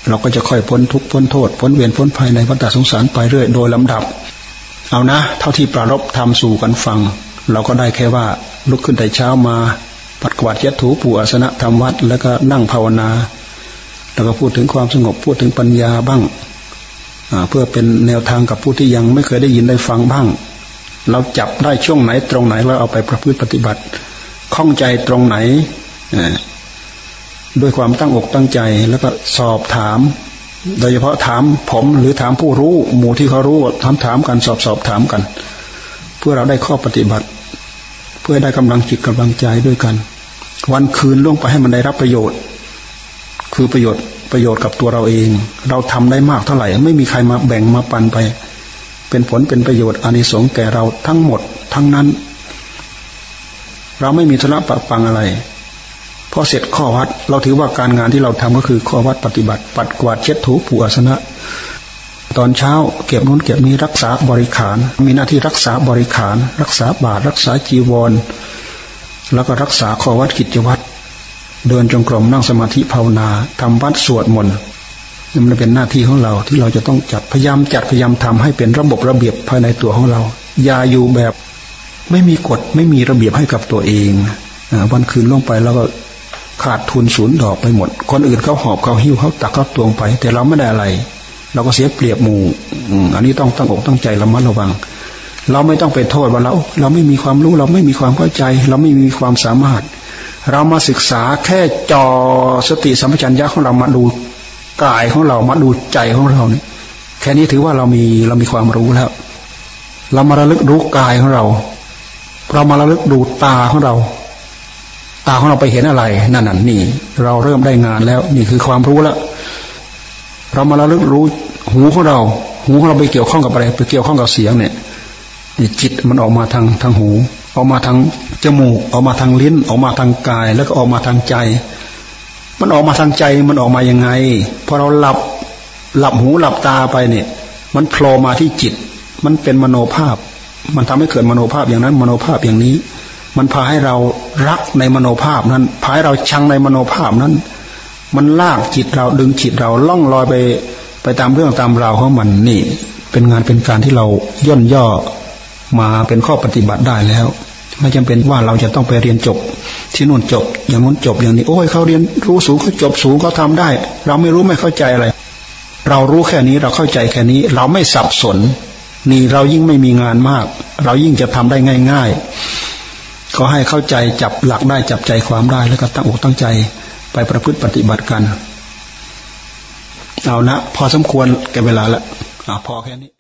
เราก็จะค่อยพ้นทุกข์พ้นโทษ พ้นเวียนพ้นภัยในวัฏสงสารไปเรื่อยโดยลำดับ เอานะ เท่าที่ปรารบทำสู่กันฟัง เราก็ได้แค่ว่าลุกขึ้นแต่เช้ามาปัดกวาดเช็ดถูปูอาสนะทำวัด แล้วก็นั่งภาวนา แล้วก็พูดถึงความสงบพูดถึงปัญญาบ้าง เพื่อเป็นแนวทางกับผู้ที่ยังไม่เคยได้ยินได้ฟังบ้าง เราจับได้ช่วงไหนตรงไหนเราเอาไปประพฤติปฏิบัติข้องใจตรงไหนด้วยความตั้งอกตั้งใจแล้วก็สอบถาม โดยเฉพาะถามผมหรือถามผู้รู้ หมู่ที่เขารู้ถามถามกันสอบสอบถามกัน เพื่อเราได้ข้อปฏิบัติ เพื่อได้กำลังจิตกำลังใจด้วยกัน วันคืนล่วงไปให้มันได้รับประโยชน์ คือประโยชน์ ประโยชน์กับตัวเราเอง เราทำได้มากเท่าไหร่ ไม่มีใครมาแบ่งมาปันไป เป็นผลเป็นประโยชน์อานิสงส์แก่เราทั้งหมดทั้งนั้น เราไม่มีธุระปะปังอะไรพอเสร็จข้อวัด เราถือว่าการงานที่เราทำก็คือข้อวัดปฏิบัติ ปัดกวาดเช็ดถูผูอาสนะ ตอนเช้าเก็บนู้นเก็บนี้รักษาบริขาร มีหน้าที่รักษาบริขาร รักษาบาตรรักษาจีวร แล้วก็รักษาข้อวัดกิจวัตร เดินจงกรมนั่งสมาธิภาวนาทำวัดสวดมนต์นี่มันเป็นหน้าที่ของเราที่เราจะต้องจัดพยายามจัดพยายามทำให้เป็นระบบระเบียบภายในตัวของเรา อย่าอยู่แบบ ไม่มีกฎไม่มีระเบียบให้กับตัวเองวันคืนล่วงไปแล้วก็ขาดทุนศูนย์ดอกไปหมด คนอื่นเขาหอบเขาหิ้วเขาตักเขาตวงไป แต่เราไม่ได้อะไร เราก็เสียเปรียบหมู่อันนี้ต้องตั้งอกตั้งใจระมัดระวัง เราไม่ต้องไปโทษว่าเรา เราไม่มีความรู้เราไม่มีความเข้าใจ เราไม่มีความสามารถ เรามาศึกษาแค่จอสติสัมปชัญญะของเรามาดูกายของเรามาดูใจของเราเนี่ยแค่นี้ถือว่าเรามีเรามีความรู้แล้ว เรามาระลึกรู้กายของเรา เรามาระลึกดูตาของเรา ตาของเราไปเห็นอะไรนั่นน่ะนี่ เราเริ่มได้งานแล้ว นี่คือความรู้แล้วเรามาระลึกรู้หูของเรา หูของเราไปเกี่ยวข้องกับอะไร ไปเกี่ยวข้องกับเสียงเนี่ยจิตมันออกมาทางทางหู ออกมาทางจมูก ออกมาทางลิ้น ออกมาทางกาย แล้วก็ออกมาทางใจ มันออกมาทางใจมันออกมายังไงพอเราหลับหลับหูหลับตาไปเนี่ย มันโผล่มาที่จิต มันเป็นมโนภาพ มันทำให้เกิดมโนภาพอย่างนั้น มโนภาพอย่างนี้ มันพาให้เรารักในมโนภาพนั้นพาให้เราชังในมโนภาพนั้น มันลากจิตเราดึงจิตเราล่องลอยไปไปตามเรื่องตามราวของมันนี่ เป็นงานเป็นการที่เราย่นย่อมาเป็นข้อปฏิบัติได้แล้ว ไม่จำเป็นว่าเราจะต้องไปเรียนจบ ที่นู่นจบ อย่างนู้นจบอย่างนี้ โอ้ยเขาเรียนรู้สูงเขาจบสูงเขาทาได้ เราไม่รู้ไม่เข้าใจอะไร เรารู้แค่นี้เราเข้าใจแค่นี้ เราไม่สับสน นี่เรายิ่งไม่มีงานมาก เรายิ่งจะทำได้ง่าย ๆ ก็ให้เข้าใจจับหลักได้จับใจความได้แล้วก็ตั้งอกตั้งใจไปประพฤติปฏิบัติกัน เอานะพอสมควรแก่เวลาแล้วพอแค่นี้